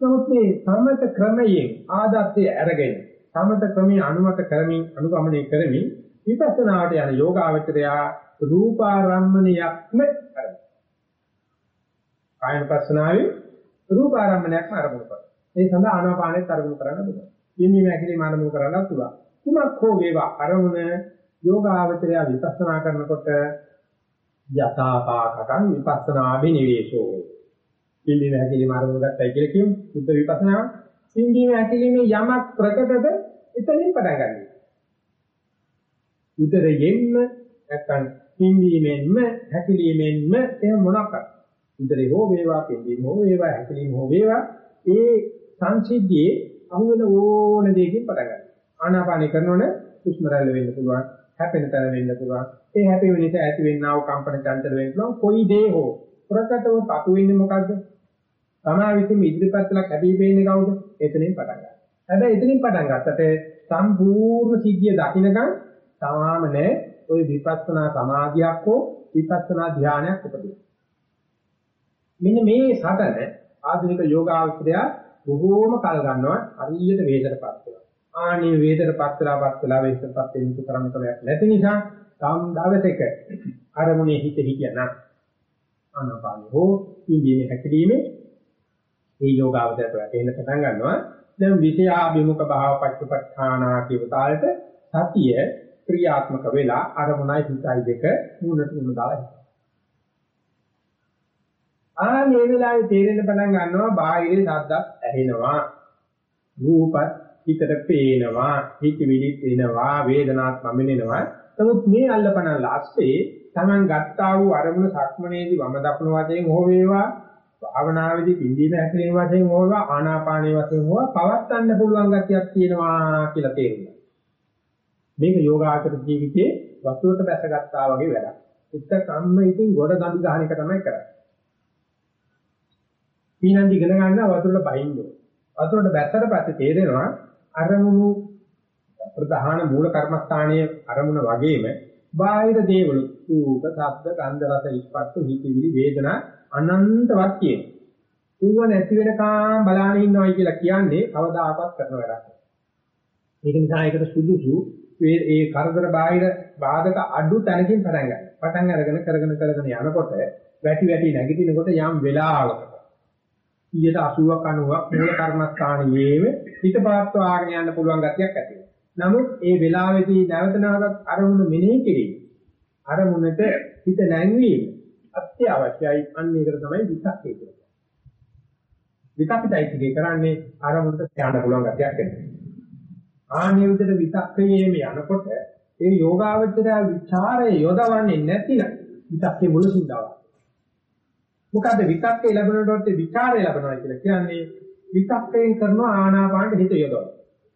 S1: නමුත් මේ සමත ක්‍රමයෙන් ආදත්තය අරගෙන සමත ක්‍රමයේ අනුමත කරමින් අනුගමනය කරමින් විපස්සනාවට යන යෝගාවචරයා රූපාරම්මණයක්ම කරනවා. කායන පස්සනාවේ රූපාරම්මණයක්ම අරමුණු කරනවා. ඒ සඳහා ආනාපානෙත් අරමුණු කරන්න පුළුවන්. ඉන්නේ මේකේ මානමු කරන්නත් පුළුවන්. කුමක් හෝ වේවා අරමුණ යෝගාවචරය විපස්සනා කරනකොට යථාපාකටං විපස්සනාභිනිවේෂෝ පිළිවෙල හැකීම ආරම්භ ගන්නයි කියලා කියමු. සුද්ධ විපස්සනා. සිංගීම හැකීමේ යමක් ප්‍රකටද එතනින් පටන් ගන්න. උදරයෙන්ම නැත්තම් සිංගීමෙන්ම හැකීමෙන්ම එහෙම මොනක්ද? උදරේ හෝ වේවා, පිළිම හෝ වේවා, හැකීම හෝ වේවා ඒ සංසිද්ධියේ අහුවෙන ඕන දෙයකින් පටන් ගන්න. ආනාපානි කරනෝනේ හුස්ම රැල්ල වෙන්න පුළුවන්, හැපෙන තැන වෙන්න පුළුවන්. ඒ හැපෙන නිසා ඇති වෙන්නා වූ කම්පන චංචල වෙන්න පුළුවන්. කොයි දේ හෝ ප්‍රකටව පතු වෙන්නේ මොකද්ද? තමා විසින් ඉදිරිපත්ලක් හැදී පේන්නේ කවුද? එතනින් පටන් ගන්න. හැබැයි එතනින් පටන් ගත්තට සම්පූර්ණ සිද්ධිය දකින්නකම් තමාම නෑ ওই විපස්සනා සමාධියක් හෝ විපස්සනා ධානයක් උපදින. මෙන්න මේ සටන ආධුනික යෝගාවචරය බොහෝම කල් ගන්නවා හරියට වේදකටපත් වෙනවා. ආනේ වේදකටපත් වෙලාපත් වෙලා වේදකටපත් වෙන්න තරම් කරයක් නැති නිසා තම් දවසක අරමුණේ හිත හිටියනම් ආනපානෝ හෝ ඉන්දියේ හැකීමේ මේ යෝගාවචරයට වැටෙන්න පටන් ගන්නවා. දැන් විෂයාභිමුඛ භාව පච්චපට්ඨානා කියව තාලෙට සතිය ක්‍රියාත්මක වෙලා අරමුණයි හිතයි දෙක මුණට මුණ දාලා හිටියා. ආ මේ වෙලාවේ තේරෙන්න පටන් ගන්නවා බාහිරේ ශබ්දත් ඇහෙනවා. රූපත් හිතට පේනවා, හිතවිලි එනවා, වේදනාත් මමිනෙනවා. නමුත් මේ අල්ලපන ලස්සේ Taman ගත්තා වූ අරමුණ සක්මනේදී වම දකුණු වශයෙන් හෝ වේවා භාවනාවේදී පිළිදීම හැකලීම වශයෙන් හෝ ආනාපානයේ වශයෙන් හෝ පවත්වන්න පුළුවන් ගතියක් තියෙනවා කියලා තේරුණා. මේක යෝගාචර ජීවිතේ වස්තුවට බැසගත්තා වගේ වැඩක්. එක්ක කම්ම ඉතින් ගොඩ දඬු ගන්න එක තමයි කරන්නේ. පීනන්දි ඉගෙන ගන්න වතුරට බහින්න ඕන. වතුරට බැස්සට පස්සේ තේරෙනවා අරමුණු ප්‍රධාන මූල කර්මස්ථානයේ අරමුණ වගේම බාහිර දේවලු රූප, ශබ්ද, ගන්ධ, රස, ස්පර්ශ, හිතවිලි, වේදනා අනන්තවත් තියෙනවා. ඌව නැති වෙනකම් බලාගෙන ඉන්නවයි කියලා කියන්නේ කවදාකවත් කරන වැඩක් නෙවෙයි. ඒක නිසා ඒකට සුදුසු ඒ කරදර බාහිර බාධක අඩු තැනකින් පටන් ගන්න. පටන් අරගෙන කරගෙන කරගෙන යනකොට වැටි වැටි නැගිටිනකොට යම් වෙලාවකට 80ක් 90ක් මූල කර්මස්ථානයේම හිත පාත්වාගෙන යන්න පුළුවන් ගතියක් ඇති වෙනවා. නමුත් ඒ වෙලාවේදී නැවත නැවතත් අරමුණ මෙනෙහි කිරීම අරමුණට හිත නැංවීම අත්‍යවශ්‍යයි. අන්න ඒකට තමයි විතක්කේ කියන්නේ. විතක්කයිතිගේ කරන්නේ අරමුණට ධානය පුළුවන් ගතියක් එන්නේ. ආන්නේ විදිහට විතක්කයේම යනකොට ඒ යෝගාවචරය විචාරය යොදවන්නේ නැතිනම් විතක්කේ මුල සිඳාවක්. මොකද විතක්කේ ලැබෙනකොට විචාරය ලැබෙනවා කියලා කියන්නේ විතක්කයෙන් කරන ආනාපානට හිත යොදවන.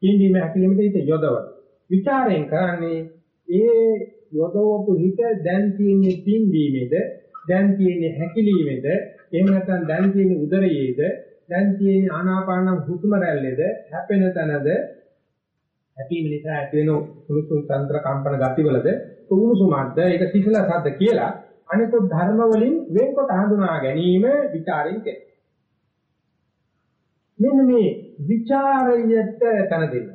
S1: කිඳීම හැකීමට හිත යොදවන. විචාරයෙන් කරන්නේ ඒ යොදවපු හිත දැන් තියෙන්නේ පින්වීමේද දැන් තියෙන්නේ හැකිලීමේද? එහෙම නැත්නම් දැන් තියෙන්නේ උදරයේද? දැන් තියෙන්නේ ආනාපාන හුස්ම රැල්ලේද? හැපෙන තැනද? හැපීම නිසා ඇති වෙන කුණුසුම් තන්ත්‍ර කම්පන ගතිවලද? කුණුසුමක්ද ඒක සිසිල සද්ද කියලා අනිකුත් ධර්ම වලින් වෙන්කොට හඳුනා ගැනීම ਵਿਚාරයෙන් කෙරේ. මෙන්න මේ ਵਿਚාරයට තන දෙන්න.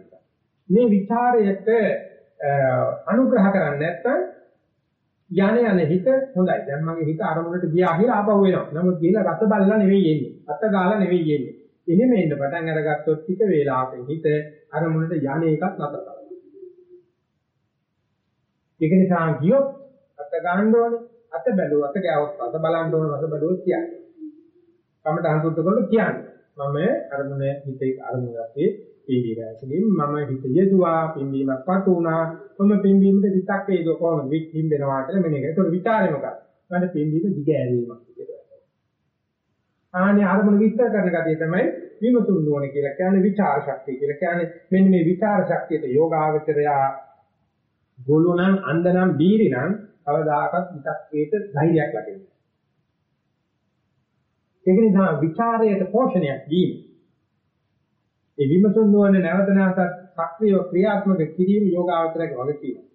S1: මේ ਵਿਚාරයට අනුග්‍රහ කරන්නේ නැත්නම් යانے යانے හිත හොඳයි. දැන් මගේ හිත අරමුණට ගියා කියලා ආපහු එනවා. නමුත් ගිහලා රස බලලා නෙවෙයි එන්නේ. අත ගාලා නෙවෙයි එන්නේ. එහෙම එන්න පටන් අරගත්තොත් ටික වේලාවකින් හිත අරමුණට යانے එකක් නැතර කරනවා. ඒක නිසා ගියොත් අත ගන්න ඕනේ. අත බැලුව අත ගෑවොත් අත බලන්න ඕනේ. අත බැලුවොත් කියන්නේ. කමට අනුසුද්ධ කරලා කියන්නේ. මම අරමුණ හිතේ අරමුණ ගත්තේ පිළිගැසීම මම හිත යෙදුවා පිම්බීමක් පතු වුණා කොම පිම්බීමට විතක් වේද කොහොමද පිම්බෙනවා කියලා මෙන්න එක. ඒතකොට විචාරය මොකක්ද? මම පිම්බීම දිග ඇරීමක් කියලා. ආනේ අරමුණ විස්තර කරන ගතිය තමයි විමසුම් නොවන කියලා කියන්නේ විචාර ශක්තිය කියලා කියන්නේ මෙන්න මේ විචාර ශක්තියට යෝගාවචරයා ගොළුනම් අන්ධනම් බීරිනම් කවදාකවත් විතක්කේට ධෛර්යයක් ලැබෙන්නේ ඒක නිසා ਵਿਚාරයට පෝෂණයක් දීම. ඒ විමසුන් නොවන නැවත නැවතත් සක්‍රියව ක්‍රියාත්මක කිරීම යෝගාවචරයේ වගකීමක්.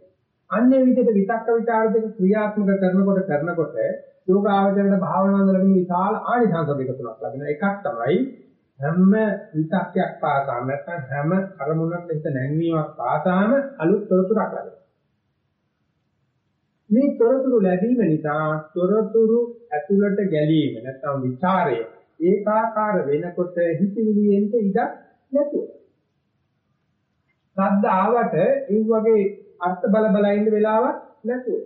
S1: අන්නේ විදිහට විතක්ක ਵਿਚාර දෙක ක්‍රියාත්මක කරනකොට කරනකොට යෝගාවචරයට භාවනාවෙන් ලැබෙන විශාල ආනිසංස දෙක තුනක් ලැබෙනවා. එකක් තමයි හැම විතක්කයක් පාසා නැත්නම් හැම අරමුණක් හිත නැංවීමක් පාසාම අලුත් තොරතුරක් ලැබෙනවා. මේ තොරතුරු ලැබීම නිසා තොරතුරු ඇතුළට ගැලීම නැත්නම් ਵਿਚාරය ඒකාකාර වෙනකොට හිතවිලියෙන්ට ඉඩ නැතුව. ශබ්ද ආවට ඒ වගේ අර්ථ බල බල ඉන්න වෙලාවක් නැතුව.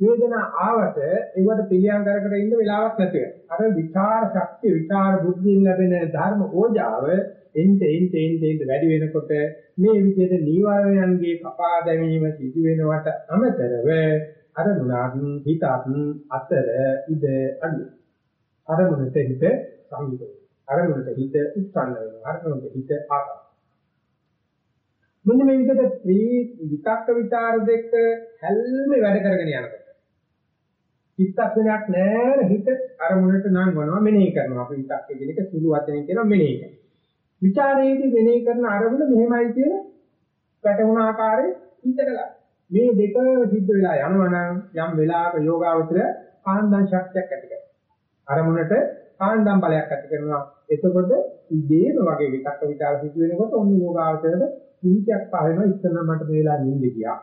S1: වේදනා ආවට ඒවට පිළියම් කර කර ඉන්න වෙලාවක් නැතුව. අර විචාර ශක්තිය විචාර බුද්ධියෙන් ලැබෙන ධර්ම ඕජාව එන්ට එන්ට එන්ට එන්ට වැඩි වෙනකොට මේ විදිහට නීවරණයන්ගේ කපා දැමීම සිදු වෙනවට අමතරව අර මුණාත් හිතත් අතර ඉද අඩු. අරමුණට හිත සමීප අරමුණට හිත උත්සන්න වෙනවා. අරමුණට හිත ආකාර මෙන්න මේ විදිහට ත්‍රි විතක්ක ਵਿਚාර දෙක හැල්මේ වැඩ කරගෙන යනකොට චිත්තක්ෂණයක් නෑර හිත අරමුණට නංවනවා මෙනෙහි කරනවා. අපි විතක්ක කියන එක සුළු වචනෙන් කියනවා මෙනෙහි කරනවා. විචාරයේදී මෙනෙහි කරන අරමුණ මෙහෙමයි කියන පැටවුණ ආකාරයේ හිතට ගන්න මේ දෙකම සිද්ධ වෙලා යනවනම් යම් වෙලාවක යෝගාවචර කාන්දන් ශක්තියක් ඇති කරනවා. අරමුණට කාන්දම් බලයක් ඇති කරනවා. එතකොට ඉදේම වගේ විතක්ක විචාර සිදු වෙනකොට ඔන්න යෝගාවචරයට නිහිතයක් පාවෙනවා ඉස්සෙල්ලා මට මේ වෙලාව නිින්ද ගියා.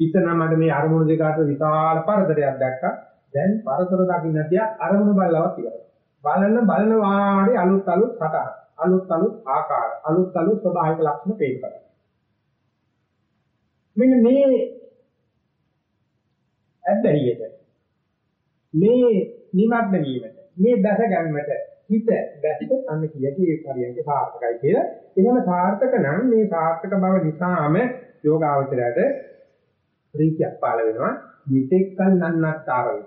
S1: ඉස්සෙල්ලා මට මේ අරමුණු දෙක අතර විශාල පරතරයක් දැක්කා. දැන් පරතර දකින්න තියා අරමුණු බලලවත් ඉවරයි. බලන බලන වාඩි අලුත් අලුත් සටහන් අලුත් අලුත් ආකාර අලුත් අලුත් ස්වභාවික ලක්ෂණ පේනවා. මෙන්න මේ ඇබ්බැහියට මේ නිමග්න වීමට මේ දැස ගැනීමට හිත දැස්ස අන්න කියකී ඒ පරියන්ක සාර්ථකයි කියලා. එහෙම සාර්ථක නම් මේ සාර්ථක බව නිසාම යෝගාවචරයට ප්‍රීතියක් පාල වෙනවා. මෙතෙක්කල් නන්නත්තර වෙයි.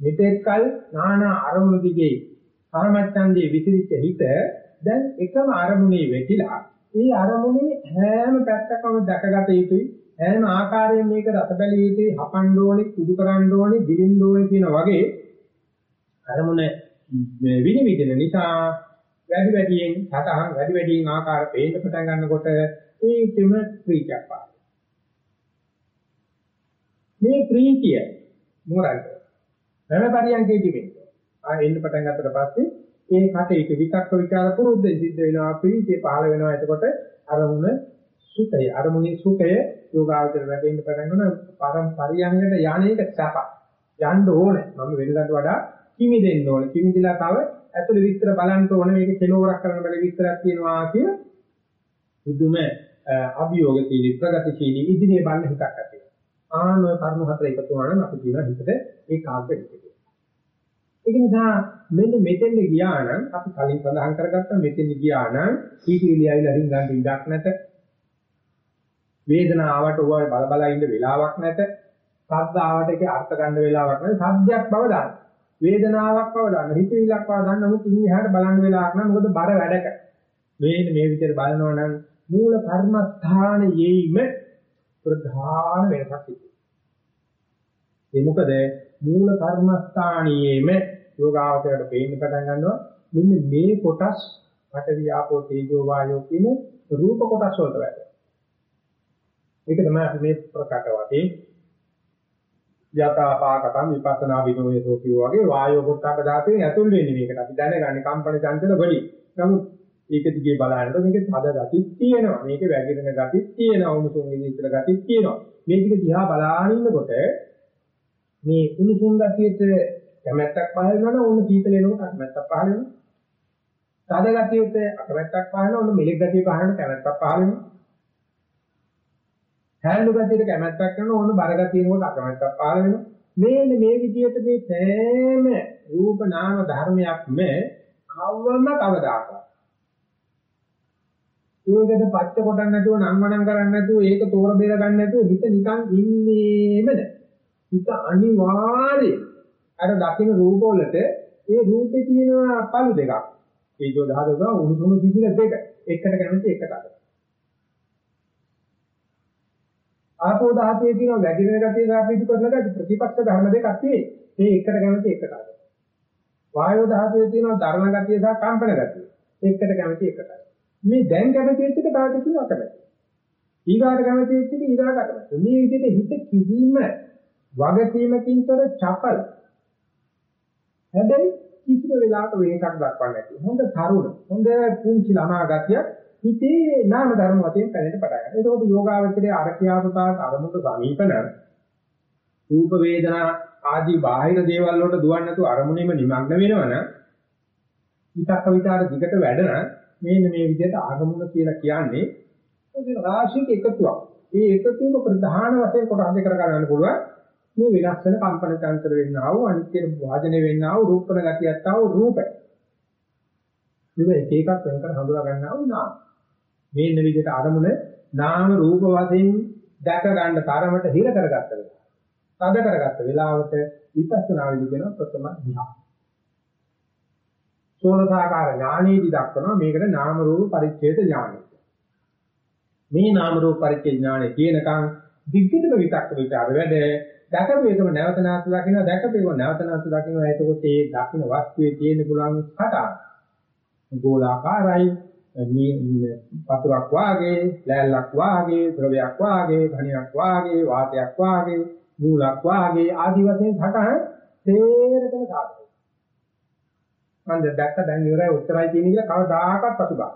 S1: මෙතෙක්කල් නානා අරමුණු දිගේ කාමච්ඡන්දේ විසිරිච්ච හිත දැන් එකම අරමුණේ වෙතිලා ඒ අරමුණේ හැම පැත්තකම දැකගත යුතුයි. හැම ආකාරයෙන් මේක රස බැලිය යුතුයි. හපන්න ඕනේ කුඩු කරන්න ඕනේ දිලින්න ඕනේ කියන වගේ අරමුණ විනිවිදන නිසා වැඩි වැඩියෙන් සතහන් වැඩි වැඩියෙන් ආකාර පේන්න පටන් ගන්නකොට ඒකෙම ප්‍රීතියක් පාන. මේ ප්‍රීතිය මොරයි වෙන පරියන්කේදී වෙන්නේ. ආ එන්න පටන් ගන්නට පස්සේ ඒ කටේක විතක්ක විචාර පුරුද්දෙන් සිද්ධ වෙනවා ප්‍රීතිය පහළ වෙනවා. එතකොට අරමුණ සුඛය අරමුණේ සුඛය යෝගාවචර වැඩෙන්න පටන් ගන්න පරම් පරියංගකට යන්නේක සැප යන්න ඕනේ. මම වෙනදාට වඩා කිමි දෙන්න ඕනේ. කිමිදලා තව ඇතුළේ විස්තර බලන්න ඕනේ. මේක කෙලවරක් කරන බල විස්තරයක් තියෙනවා කිය බුදුම අභියෝගශීලී ප්‍රගතිශීලී ඉදිරියේ බලන හිතක් ඇති ආනෝ කර්ම හතර එකතු වුණා නම් අපි කියන හිතට ඒකාග්‍ර හිතේ. ඒක නිසා මෙන්න මෙතෙන් ගියා නම් අපි කලින් සඳහන් කරගත්තා මෙතෙන් ගියා නම් කීකීලි ආවිලා හින්ගන්න ඉඩක් නැත. වේදනාවට ඕවා බල බල ඉන්න වෙලාවක් නැත. ශබ්ද ආවට ඒකේ අර්ථ ගන්න වෙලාවක් නැත. සද්දයක් බව දාන්න. වේදනාවක් බව දාන්න. හිතවිල්ලක් බව දාන්න. නමුත් ඉන්හිහාට බලන්න වෙලාවක් නැහැ. මොකද බර වැඩක. මේ මේ විදිහට බලනවා නම් මූල කර්මස්ථානයේම ප්‍රධාන වෙනසක් තිබෙනවා. ඒ මොකද මූල කර්මස්ථානයේම යෝගාවචරයට පේන්න පටන් ගන්නවා මෙන්න මේ කොටස් පඨවි ආපෝ තේජෝ වායෝ කියන රූප කොටස් වලට වැඩ. ඒක තමයි අපි මේ ප්‍රකට වශයෙන් යථාපාකතම් විපස්සනා විනෝයසෝ කියෝ වගේ වායෝ පොට්ටබ්බ ධාතුවේ ඇතුල් වෙන්නේ මේකට. අපි දැනගන්නේ කම්පන චංචල වලින්. නමුත් ඒක දිගේ බලනකොට මේකේ තද ගතිත් තියෙනවා. මේකේ වැగిරෙන ගතිත් තියෙනවා. උණුසුම් විදිහට ගතිත් තියෙනවා. මේ ටික දිහා බලාගෙන ඉන්නකොට මේ උණුසුම් ගතියට කැමැත්තක් පහළ වෙනවනම් ඕන සීතල වෙනකොට කැමැත්තක් පහළ වෙනවා. තද ගතියට අකමැත්තක් පහළ වෙනවා. ඕන මෙලෙක් ගතිය පහළ වෙනකොට කැමැත්තක් පහළ වෙනවා. හැලු ගතියට කැමැත්තක් කරනවා. ඕන බර ගතිය වෙනකොට අකමැත්තක් පහළ වෙනවා. මේන මේ විදිහට මේ සෑම රූප නාම ධර්මයක්ම කවවම කවදාකවත් ඒකට පච්ච කොටන්න නැතුව නම්වනම් කරන්න නැතුව ඒක තෝර බේර ගන්න නැතුව හිත නිකන් ඉන්නේම නැහැ. හිත අනිවාර්යයෙන් අර දකින්න රූපවලට ඒ රූපේ තියෙන පළු දෙකක්. ඒජෝ දහදක උණුසුම සිසිල දෙක. එකට කැමති එකට අද. ආපෝ දහතේ තියෙන වැඩිවෙන ගතිය සාපේක්ෂ කරලා ගති ප්‍රතිපක්ෂ ධර්ම දෙකක් තියෙන්නේ. මේ එකට කැමති එකට අද. වායෝ දහතේ තියෙන ධර්ම ගතිය සහ කම්පන ගතිය. එකට කැමති එකට අද. මේ දැන් කැමති වෙච්ච එක තාට කියන අකමැති. ඊගාට කැමති වෙච්ච එක ඊගාට අකමැති. මේ විදිහට හිත කිසිම වගකීමකින් තොර චපල. හැබැයි කිසිම වෙලාවක වේකක් දක්වන්නේ නැති. හොඳ තරුණ, හොඳ පුංචි ළමා ගතිය හිතේ නාම ධර්ම වශයෙන් පැනෙන්න පටන් ගන්නවා. ඒකෝට යෝගාවචරයේ අරකියාපතාවට අරමුණු සමීපන රූප වේදනා ආදී බාහිර දේවල් වලට දුවන්නේ නැතුව අරමුණෙම නිමග්න වෙනවනම් හිතක විතර දිගට වැඩන මේන්න මේ විදිහට ආගමුණ කියලා කියන්නේ ඒක රාශියක එකතුවක්. ඒ එකතුවක ප්‍රධාන වශයෙන් කොටස් දෙක කරගන්න පුළුවන්. මේ වෙනස් වෙන කම්පන චංචල වෙන්නා වූ අනිත්‍ය වාදනය වෙන්නා වූ රූපණ ගතියත් ආ වූ රූපය. මේක එක එකක් වෙන කර හඳුනා ගන්නා වූ නාම. මේන්න විදිහට අරමුණ නාම රූප වශයෙන් දැක ගන්න තරමට හිර කරගත්ත වෙලාව. තද කරගත්ත වෙලාවට විපස්සනා විදි කියන ප්‍රථම ධ්‍යාන. සෝලසාකාර ඥානෙදි දක්වනවා මේකට නාම රූප පරිච්ඡේද ඥානය. මේ නාම රූප පරිච්ඡේද ඥානෙ කියනකම් විවිධ විතක්ක විචාර වැඩ දැකපු එකම නැවත නැවත දකින්න දැකපු එක නැවත නැවත දකින්න එතකොට ඒ දකින්න වස්තුවේ තියෙන පුළුවන් හටා ගෝලාකාරයි මේ පතුරක් වාගේ ලෑල්ලක් වාගේ ද්‍රවයක් වාගේ ධනියක් වාගේ වාතයක් වාගේ මූලක් වාගේ ආදි වශයෙන් හටා තේරෙතම සාධක මම දැක්ක දැන් ඉවරයි උත්තරයි කියන එක කවදාකවත් පසුබා.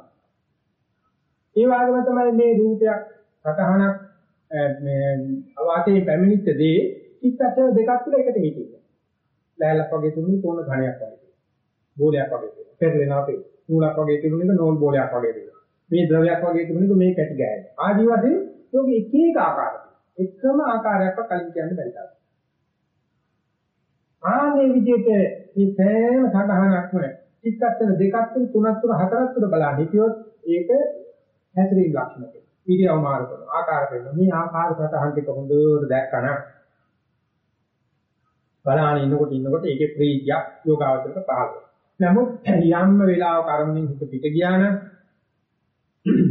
S1: ඒ වගේම තමයි මේ රූපයක් සතහනක් මේ අවාතේ පැමිණිච්ච දේ චිත්තචර දෙකක් තුළ එකට හිටියේ. ලෑල්ලක් වගේ තුනි තෝන ඝණයක් වගේ. බෝලයක් වගේ තියෙනවා. පෙරලෙනවා අපේ. නූලක් වගේ තිබුණ එක නෝල් බෝලයක් වගේ තියෙනවා. මේ ද්‍රවයක් වගේ තිබුණ එක මේ කැටි ගෑනේ. ආදි වශයෙන් යෝගී එක එක ආකාරයක්. එකම ආකාරයක්ව කලින් කියන්න බැරි තරම්. ආනේ විදිහට මේ සෑම සටහනක්ම චිත්තක්ෂණ දෙකක් තුන තුනක් තුන හතරක් තුන බලන්න හිටියොත් ඒක හැතරින් ලක්ෂණ වෙනවා. ඉරියව් මාරු කරන ආකාර වෙනවා. මේ ආකාර සටහන් ටික හොඳට දැක්කම බලහන් ඉන්නකොට ඉන්නකොට ඒකේ ප්‍රීතියක් යෝගාවචරයට පහළ වෙනවා. නමුත් යම්ම වෙලාවක අරමුණින් හිත පිට ගියා නම්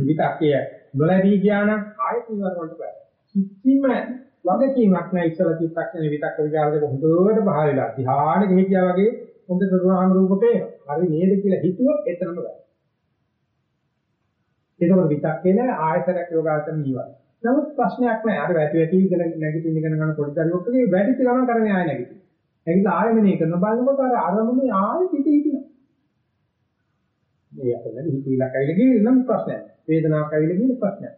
S1: විතක්කය නොලැබී ගියා නම් ආයෙත් ඉවර වලට බෑ. කිසිම වගකීමක් නැහැ ඉස්සලා චිත්තක්ෂණ විතක්ක විචාර දෙක හොඳට පහළ වෙලා ධ්‍යාන ගෙහියා වගේ හොඳට රූපාම රූප පේනවා. හරි නේද කියලා හිතුවොත් එතනම ගන්න. ඒකවල විතක්කේ නෑ ආයතරක් යෝගාචර නිවන. නමුත් ප්‍රශ්නයක් නෑ. අර වැටි වැටි ඉගෙන නැගිටින්න ඉගෙන ගන්න පොඩි දරුවෙක්ගේ වැඩි ගමන් කරන්නේ ආය නැගිටින. නැගිටලා ආයමනේ කරන බලනකොට අර අරමුණේ ආයෙ පිට හිටිනවා. මේ අපේ හිතවිලක් ඇවිල්ලා ගිහින් නම් ප්‍රශ්නයක්. වේදනාවක් ඇවිල්ලා ගිහින් ප්‍රශ්නයක්.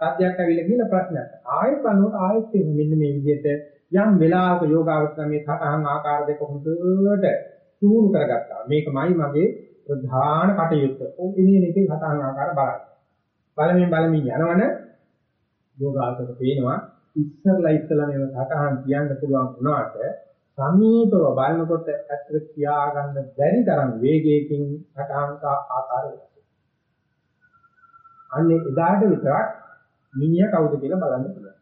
S1: සාධ්‍යයක් ඇවිල්ලා ගිහින් ප්‍රශ්නයක්. ආයෙත් බලනකොට ආයෙත් මෙන්න මේ විදිහට යම් වෙලාවක යෝගාවචර මේ සතහන් ආකාර දෙක හොඳට සූම් කරගත්තා. මේකමයි මගේ ප්‍රධාන කටයුත්ත. ඔය ඉන්නේ එකේ සතහන් ආකාර බලන්න. බලමින් බලමින් යනවනේ යෝගාසන පේනවා ඉස්සරලා ඉස්සලා මේව සතහන් කියන්න පුළුවන් වුණාට සමීපව බලනකොට ඇත්තට කියාගන්න බැරි තරම් වේගයකින් සතහන් ආකාර වෙනවා. අන්නේ එදාට විතරක් මිනිහා කවුද කියලා බලන්න පුළුවන්.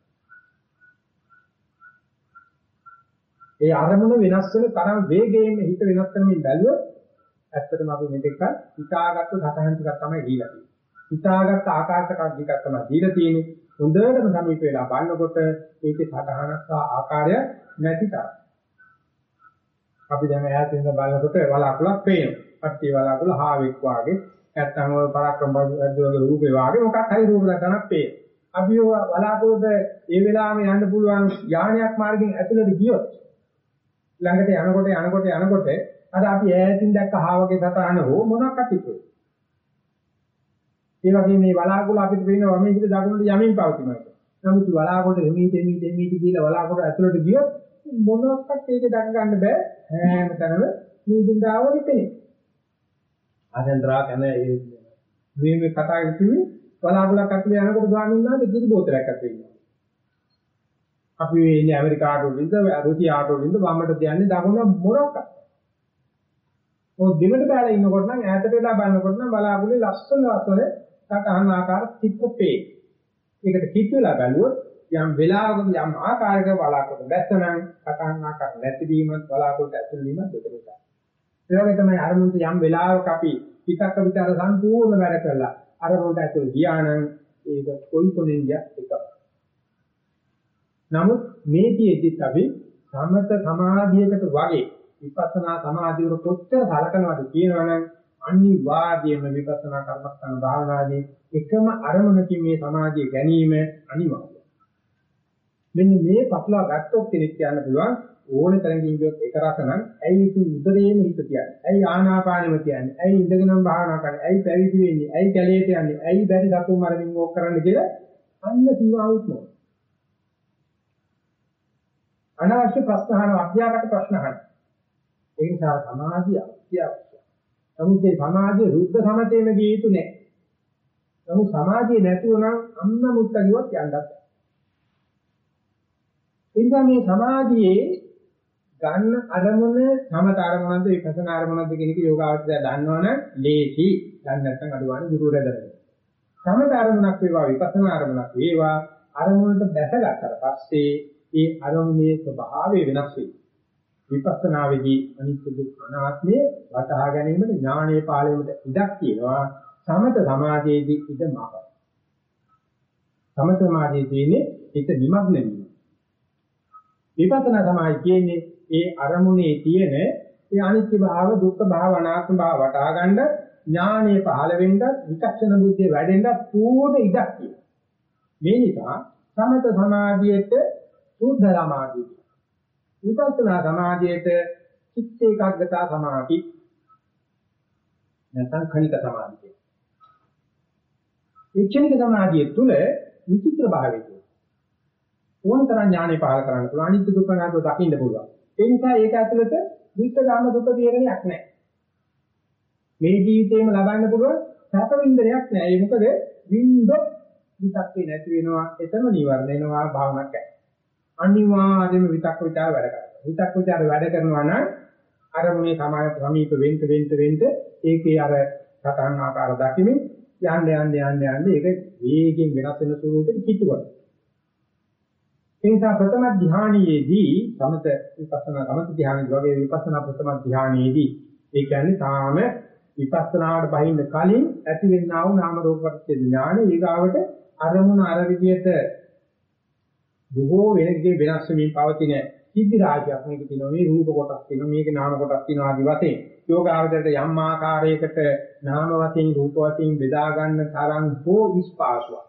S1: ඒ අරමුණ වෙනස් වෙන තරම් වේගයෙන් හිත වෙනස් කරමින් බැලුවොත් ඇත්තටම අපි මෙතෙක් හිතාගත්තු සතහන් ටිකක් තමයි දීලා තියෙන්නේ. හිතාගත්ත ආකාරයක ටිකක් තමයි දීලා තියෙන්නේ. හොඳටම සමීප වෙලා බලනකොට ඒකේ සතහනක් සහ ආකාරය නැති තරම්. අපි දැන් ඈත ඉඳන් බලනකොට වලාකුලක් පේනවා. පට්ටි වලාකුල හාවෙක් වාගේ නැත්නම් ඔය පරක්‍රම බද්දු වගේ රූපේ වාගේ මොකක් හරි රූප දක්වනක් පේනවා. අපි බලාපොරොත්තු ඒ වෙලාවෙම යන්න පුළුවන් යානයක් මාර්ගෙන් ඇතුළට ගියොත් ළඟට යනකොට යනකොට යනකොට අර අපි ඈතින් දැක්ක හාවගේ සතහන හෝ මොනක්වත් ඉතුරු. ඒ වගේ මේ බලාකුළු අපිට පේනවා මේ විදිහට දකුණට යමින් පවතිනවා. නමුත් බලාකුළු එමීට එමීට එමීට කියලා බලාකුළු ඇතුළට ගියොත් මොනක්වත් ඒක දක ගන්න බෑ හැම තැනම මේ දුන්දාව විතනේ. ආදෙන්ද්‍රා කන ඒ මේ කතා කිව්වේ බලාකුළක් අතුලේ යනකොට ස්වාමීන් වහන්සේ කිරි බෝතලයක් අතේ ඉන්නවා. අපි මේ ඉන්නේ ඇමරිකාට උඩින්ද රුසියාට උඩින්ද වම්මට තියන්නේ දකුණ මොනක්ද? ඔය දෙවට බෑලා ඉන්නකොට නම් ඈතට වෙලා බලනකොට නම් බලාකුළේ ලස්සන ලස්සන සටහන් ආකාර තිප්පේ. ඒකට කිත් වෙලා බැලුවොත් යම් වෙලාවක යම් ආකාරයක බලාකුළු දැස්සනම් සටහන් ආකාර නැතිවීමත් බලාකුළුට ඇතුල් වීමත් දෙක එකයි. ඒ වගේ තමයි අරමුණට යම් වෙලාවක අපි පිටක්ක විතර සම්පූර්ණ වැඩ කළා. අරමුණට ඇතුල් ගියා නම් ඒක කොයි කොනෙන්ද එක. නමුත් මේකෙදිත් අපි සමත සමාධියකට වගේ විපස්සනා සමාධියට කොච්චර සලකනවද කියනවනම් අනිවාර්යයෙන්ම විපස්සනා කර්මස්ථාන භාවනාදී එකම අරමුණකින් මේ සමාධිය ගැනීම අනිවාර්යයි. මෙන්න මේ පටලවා ගත්තොත් කෙනෙක් කියන්න පුළුවන් ඕන තරකින් කියොත් ඒක රස නම් ඇයි ඉතින් උදරේම හිත කියන්නේ ඇයි ආනාපානෙම කියන්නේ ඇයි ඉඳගෙනම භාවනා කරන්නේ? ඇයි පැවිදි වෙන්නේ? ඇයි කැලේට යන්නේ? ඇයි බැරි දකුම් මරමින් ඕක කරන්න කියලා අන්න සීමාවුත් නෝ අනවශ්‍ය ප්‍රශ්න අහන අභ්‍යාගත ප්‍රශ්න අහන ඒ නිසා සමාධිය අත්‍යවශ්‍යයි නමුත් මේ සමාධිය රුද්ධ සමතේම ගිය යුතු නැහැ නමුත් සමාධිය නැතුව නම් අන්න මුත්ත කිව්වත් යන්නත් එනිසා මේ සමාධියේ ගන්න අරමුණ සමත අරමුණක්ද විපස්සනා අරමුණක්ද කියන එක යෝගාවචරය දන්නවනම් ලේසි. දැන් නැත්නම් අඩුවානේ ගුරුවරයා දරනවා. සමත අරමුණක් වේවා විපස්සනා අරමුණක් වේවා අරමුණට දැසගත්තට පස්සේ ඒ අරමුණේ ස්වභාවය වෙනස් වෙයි. විපස්සනාවේදී අනිත්‍ය දුක්ඛ අනාත්මය වටහා ගැනීමට ඥානයේ පාලෙමට ඉඩක් තියෙනවා. සමත සමාධියේදී ඉඩ මාපයි. සමත සමාධියේදී හිත නිමග්න වීම. විපස්සනා සමාධිය කියන්නේ ඒ අරමුණේ තියෙන ඒ අනිත්‍ය භාව, දුක්ඛ භාව, අනාත්ම භාව වටහා ගන්න ඥානීය පහළ වෙන්න, විචක්ෂණ බුද්ධිය වැඩෙන්න පූර්ණ ඉඩක් තියෙනවා. මේ නිසා සමත සමාධියට සුද්ධ සමාධිය. විපස්සනා සමාධියට චිත්ත ඒකාග්‍රතා සමාධි. නැත්නම් khණික සමාධිය. ඒ ක්ෂණික සමාධිය තුළ විචිත්‍ර භාවය ඕනතරම් ඥානෙ පහල කරන්න පුළුවන්. අනිත්‍ය දුක්ඛ නාම දකින්න පුළුවන්. ඒ නිසා ඒක ඇතුළත විත්ත ධම්ම දුක තීරණයක් නැහැ. මේ ජීවිතේම ලබන්න පුළුවන් සැප වින්දනයක් නැහැ. ඒ මොකද වින්දොත් විතක්කේ නැති වෙනවා. එතන නිවර්ණ වෙනවා භාවනාවක් නැහැ. අනිවාර්යයෙන්ම විතක්ක විචාර වැඩ කරනවා. විතක්ක විචාර වැඩ කරනවා නම් අරමුණේ සමාය සමීප වෙන්න වෙන්න වෙන්න ඒකේ අර සතහන් ආකාර දකිමින් යන්න යන්න යන්න යන්න ඒක වේගෙන් වෙනස් වෙන ස්වරූපෙට කිට්ටු කරනවා. ඒ නිසා ප්‍රථම ධානයේදී සමත විපස්සනා සමත ධානයේ වගේ විපස්සනා ප්‍රථම ධානයේදී ඒ කියන්නේ තාම විපස්සනාවට බහින්න කලින් ඇතිවෙනා වූ නාම රූප පරිච්ඡේද ඥාන ඊගාවට අරමුණ අර විදියට බොහෝ වෙනකේ වෙනස් වෙමින් පවතින සිද්ධි රාජ්‍යයක් මේක තියෙනවා මේ රූප කොටස් තියෙනවා මේක නාම කොටස් තියෙනවා ආදි වශයෙන් යෝගාවදයට යම් ආකාරයකට නාම වශයෙන් රූප වශයෙන් බෙදා ගන්න තරම් හෝ ඉස්පාසුවක්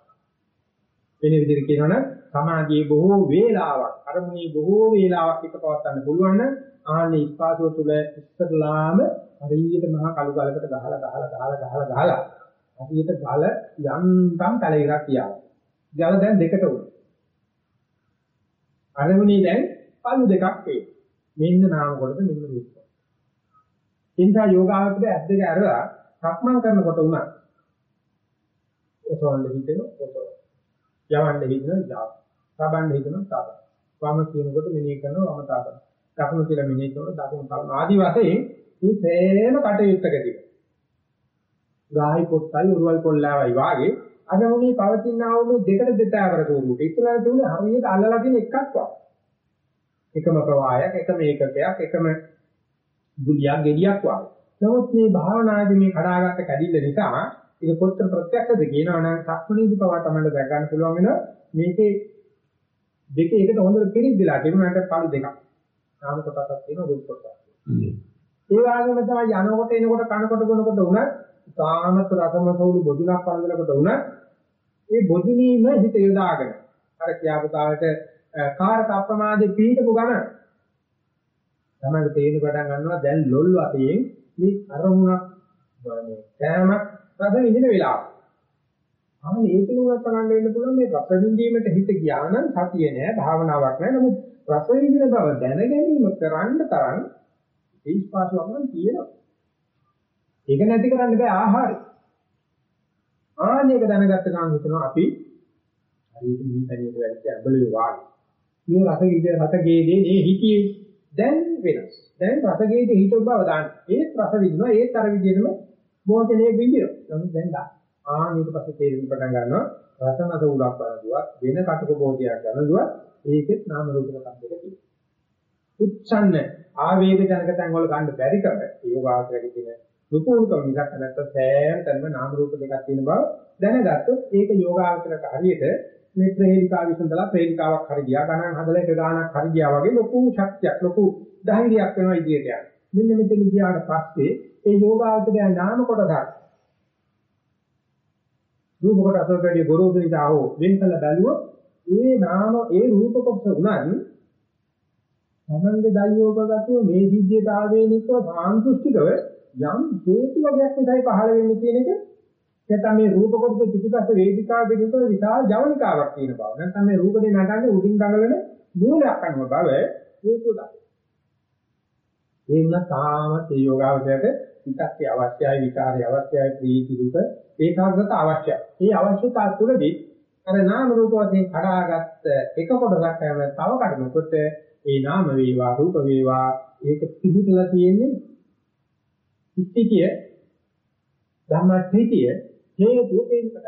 S1: වෙන විදිහට කියනවනම් සමාධියේ බොහෝ වේලාවක් අරමුණේ බොහෝ වේලාවක් එක පවත්වන්න පුළුවන් නම් ආන්නේ ඉස්පාසුව තුළ ඉස්සරලාම හරියට මහා කළු ගලකට ගහලා ගහලා ගහලා ගහලා ගහලා හරියට ගල යන්තම් පැලිරක් තියාව. ගල දැන් දෙකට උන. අරමුණේ දැන් පළු දෙකක් වේ. මෙන්න නාම කොටද මෙන්න රූප. එනිසා යෝගාවචරය ඇස් දෙක අරලා සක්මන් කරනකොට උනත් ඔසවන්න හිතෙන ඔසව. යවන්න හිතන යාව. තබන්න හිතන තබ. වම කියනකොට මෙනෙහි කරනවා වම තබන. දකුණු කියලා මෙනෙහි කරනකොට දකුණු තබන. ආදි වශයෙන් මේ සෑම කටයුත්තකදී ගාහි පොත්තයි උරුවල් කොල්ලාවයි වාගේ අද මොනේ පවතින ආවෝ දෙකට දෙතාවර කෝරුක. ඉතලා තුනේ හරියට අල්ලලා තියෙන එකක් වා. එකම ප්‍රවාහයක්, එකම ඒකකයක්, එකම ගුලියක්, ගෙඩියක් වාගේ. නමුත් මේ භාවනාදී මේ කඩාගත්ත කැඩිල්ල නිසා ඒක කොච්චර ප්‍රත්‍යක්ෂද කියනවනම් සක්මණේදී පවා තමයි දැක ගන්න පුළුවන් වෙන මේකේ දෙකේ එකට හොඳට පිළිද්දලා තිබුණාට පාළු දෙකක්. නාම කොටසක් තියෙනවා රූප කොටසක්. ඒ වගේම තමයි යනකොට එනකොට කනකොට බොනකොට උනත් තාමත් රසම සවුළු බොදුනක් පළඳනකොට උනත් ඒ බොදුනීම හිත යොදාගෙන අර කියාපතාවට කාරක අප්‍රමාදේ පීඩපු ගමන තමයි තේරුම් ගන්න ගන්නවා දැන් ලොල් වශයෙන් මේ අරමුණක් මේ කෑමක් රස විඳින වෙලාව. අනේ ඒක නුනත් තරන්න වෙන්න පුළුවන් මේ රස විඳීමට හිත ගියා නම් සතිය නෑ භාවනාවක් නෑ නමුත් රස විඳින බව දැන ගැනීම කරන්න තරම් ඒස්පාසුවක් නම් තියෙනවා. ඒක නැති කරන්න බෑ ආහාරය. ආනේක දැනගත්ත ගමන් හිතනවා අපි හරියට මේ පැණියට වැඩි ඇබලුවේ වාගේ. මේ රස විඳ රස ගේදී මේ හිතියේ දැන් වෙනස්. දැන් රස ගේදී හිතව බව දාන්න. ඒත් රස විඳිනවා ඒත් අර විදිහටම භෝජනයේ විඳිනවා. නමුත් දැන් දා. ආනේක පස්සේ තේරුම් පටන් ගන්නවා රසනස උලක් වරදුවක් වෙන කටක භෝජනයක් ගන්නදුවක් ඒකෙත් නාම රූප කන්දක තියෙනවා. උච්ඡන්න ආවේග ජනක තැන් වල ගන්න බැරි කම යෝගාචරයේ තියෙන සුපුරුකම මිසක් නැත්නම් සෑම තැනම නාම රූප දෙකක් තියෙන බව දැනගත්තොත් ඒක යෝගාචරයට හරියට මේ ප්‍රේරිකාව විසඳලා ප්‍රේරිකාවක් හරි ගියා ගණන් හදලා එක ගානක් හරි ගියා වගේ ලොකු ශක්තියක් ලොකු ධෛර්යයක් වෙනවා ඉදිරියට යන්න. මෙන්න මෙතන ගියාට පස්සේ ඒ යෝගාචරය නාම කොටසක් රූප කොටස වලදී ගොරෝසු නිසා හෝ වෙන් කළ බැලුවොත් ඒ නාම ඒ රූප කොටස උනත් තමන්ගේ දයෝගගතව මේ සිද්ධියට ආවේනිකව සාන්දෘෂ්ටිකව යම් හේතු වර්ගයක් නිසායි පහළ වෙන්නේ කියන එක නැත්නම් මේ රූප කොටස පිටිපස්ස වේදිකාව පිටිපස්ස විශාල ජවනිකාවක් තියෙන බව නැත්නම් මේ රූපේ නටන්නේ උඩින් දඟලන මූලයක් අනුව බව හේතු දක්වනවා. ඒ වුණා තාමත් ඒ යෝගාවචරයට විතක්කේ අවශ්‍යයි විකාරය අවශ්‍යයි ප්‍රීති දුක ඒකාග්‍රත අවශ්‍යයි. මේ අවශ්‍යතාව තුළදී අර නාම රූප වශයෙන් කඩාගත් එක කොටසක් හැම තව කඩනකොට ඒ නාම වේවා රූප වේවා ඒක පිළිදලා තියෙන්නේ ඉස්තිකිය ධම්මත්‍ත්‍ය හේතු පේන්නට.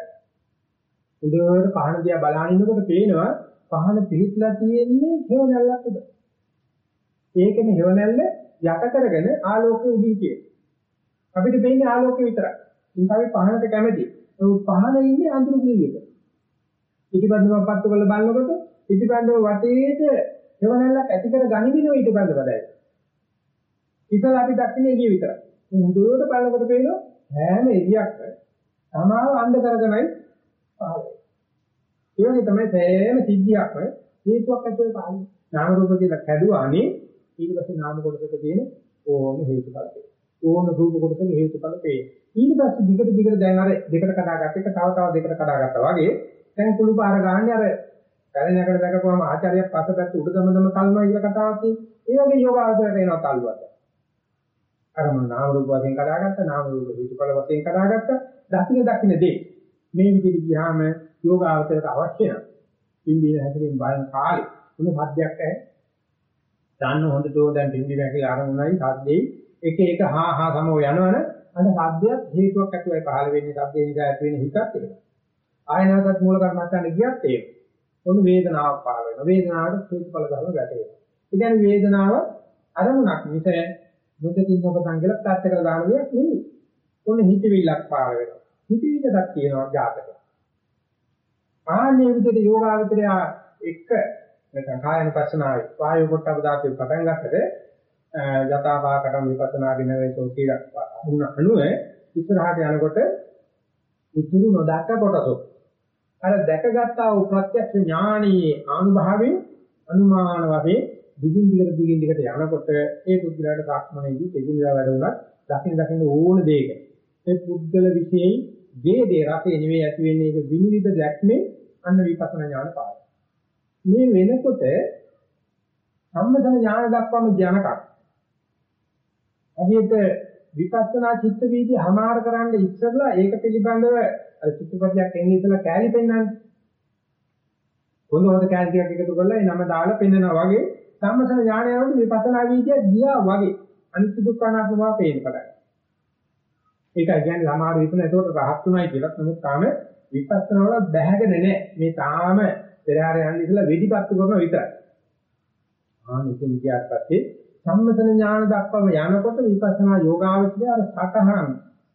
S1: උදේට පහන දිහා බලන ඉන්නකොට පේනවා පහන පිළිట్లా තියෙන්නේ හේවණල්ලක් උඩ. ඒකනේ හේවණල්ල යට කරගෙන ආලෝකය උඩින් තියෙන්නේ. අපිට පේන්නේ ආලෝකය විතරයි. ඉතින් අපි පහනට කැමති. ඒ පහන ඉන්නේ අඳුරු කීයක. පිටිපන්දම පත්තු කරලා බලනකොට පිටිපන්දම වටේට හේවණල්ලක් ඇති කර ගනිමිනෝ ඊටපන්දම දැයි. ඉතල අපි දක්ිනේ ගිය විතරයි. හොඳට බලනකොට පේනවා හැම එළියක්ම තමාව අන්ධ කරගෙනයි පහළ වෙන්නේ. ඒ වගේ තමයි සෑම සිද්ධියක්ම හේතුවක් ඇතුළේ පහළ වෙන්නේ. නාම රූප කියලා කැඩුවානේ ඊට පස්සේ නාම කොටසක තියෙන ඕන හේතුඵල තියෙනවා. ඕන රූප කොටසක හේතුඵල තියෙනවා. ඊට පස්සේ දිගට දිගට දැන් අර දෙකට කඩාගත්ත එක තව තව දෙකට කඩාගත්තා වගේ දැන් කුළු පාර ගන්න අර පැලණකට දැකපුවම ආචාර්යයක් පස්සපැත්ත උඩ දම දම තල්මයි කියලා කතාවක් තියෙනවා. ඒ වගේ යෝගාවචරයට එනවා තල්ුවක්. අර මම නාම රූප වශයෙන් කඩාගත්ත නාම රූප හේතුඵල වශයෙන් කඩාගත්ත. දකින්න දකින්න දේ. මේ විදිහට ගියාම යෝගාවචරයට අවශ්‍ය නම් පිම්බීම හැදෙමින් බලන කාලේ මොන සද්දයක් ඇහැ දන්න හොඳට දැන් පිම්බීම හැකලා ආරමුණයි සද්දේ. එක එක හා හා සමෝ යනවන අන්න සද්දයක් හේතුවක් ඇතුළේ පහළ වෙන්නේ. සද්දේ නිසා ඇති වෙන හිතක් ඒක. ආයනාවකට මූල කර්මස්ථාන ගියත් ඒක. ඔන්න වේදනාවක් පහළ වෙනවා? වේදනාවට හේතුඵල ධර්ම වැටෙනවා ඒ කියන්නේ වේදනාව අරමුණක් මිස මුදකින් ඔබ සංගල පැත්තකට දාන දෙයක් නෙවෙයි. ඔන්න හිතවිල්ලක් පාර වෙනවා. හිතවිල්ලක් තියෙනවා ජාතක. ආන්නේ විදිහට යෝගාවචරය එක නැත්නම් කායන පස්සනාවේ වායු කොටව දාපේ පටන් ගන්නකොට යථාභාකටම විපස්සනාගෙන වේසෝ කියලා වුණ අනුව ඉස්සරහට යනකොට උතුරු නොදක්ක කොටසක්. අර දැකගත්තා වූ ප්‍රත්‍යක්ෂ ඥානීය අනුභවයෙන් අනුමාන වශයෙන් දිගින් දිගට දිගින් දිගට යනකොට ඒ පුද්ගලයාට සාක්මනේදී තෙදිනදා වැඩ උනත් දකින්න දකින්න ඕන දෙයක ඒ පුද්ගල විශේෂයි ගේ දේ රසේ නෙවෙයි ඇති වෙන්නේ ඒක විනිවිද දැක්මේ අන්න විපස්සනා ඥාන පාඩම. මේ වෙනකොට සම්මතන ඥාන දක්වාම ඥානකක්. අහිත විපස්සනා චිත්ත වීදි හමාර කරන්න ඉස්සරලා ඒක පිළිබඳව අර චිත්තපතියක් එන්නේ ඉතලා කෑලි පෙන්වන්නේ. හොඳ හොඳ කෑලි ටිකක් එකතු කරලා ඒ නම දාලා පෙන්වනවා වගේ සම්මසන ඥානයවට විපස්සනා වීදිය ගියා වගේ අනිත්‍ය දුක්ඛ අනාත්ම බව පේන්න පටන් ගන්නවා. ඒකයි කියන්නේ සමහර විතන ඒකට රහත් උනායි කියලා නමුත් තාම විපස්සනා වල බැහැගෙන නැහැ. මේ තාම පෙරහැර යන්න ඉස්සලා වෙදිපත්තු කරන විතරයි. ආ මෙතන කියාට පස්සේ සම්මතන ඥාන දක්වම යනකොට විපස්සනා යෝගාවචරය අර සතහන්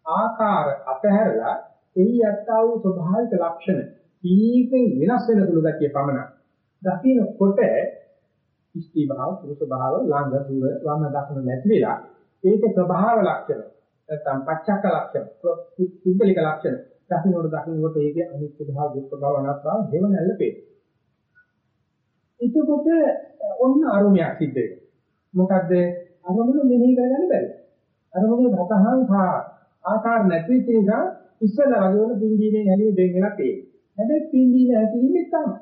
S1: ආකාර අපහැරලා එහි යත්තා වූ ස්වභාවික ලක්ෂණ කීපෙන් වෙනස් වෙන සුළු ගැතිය පමණක්. දකින්නකොට ස්ත්‍රී භාව පුරුෂ භාව ළඟ දුර වම දක්න නැති වෙලා ඒක ස්වභාව ලක්ෂණ නැත්නම් පච්චක්ක ලක්ෂණ පුද්ගලික ලක්ෂණ දකින්නකොට දකින්නකොට ඒකේ අනිත්‍ය භාව දුක්ඛ භාව අනාත්ම භාව හේව නැල්ල පේනවා. එතකොට ඔන්න අරුමයක් සිද්ධ වෙනවා. මොකද්ද? අරමුණ මෙනෙහි කරගන්න බැහැ. අරමුණේ රතහන් සහ ආකාර නැති වෙච්ච නිසා ඉස්සෙල්ලා වගේ වුණ පින්දීනේ හැලිය දෙන්න වෙලා පේනවා. හැබැයි පින්දීන හැදීමේ තමයි.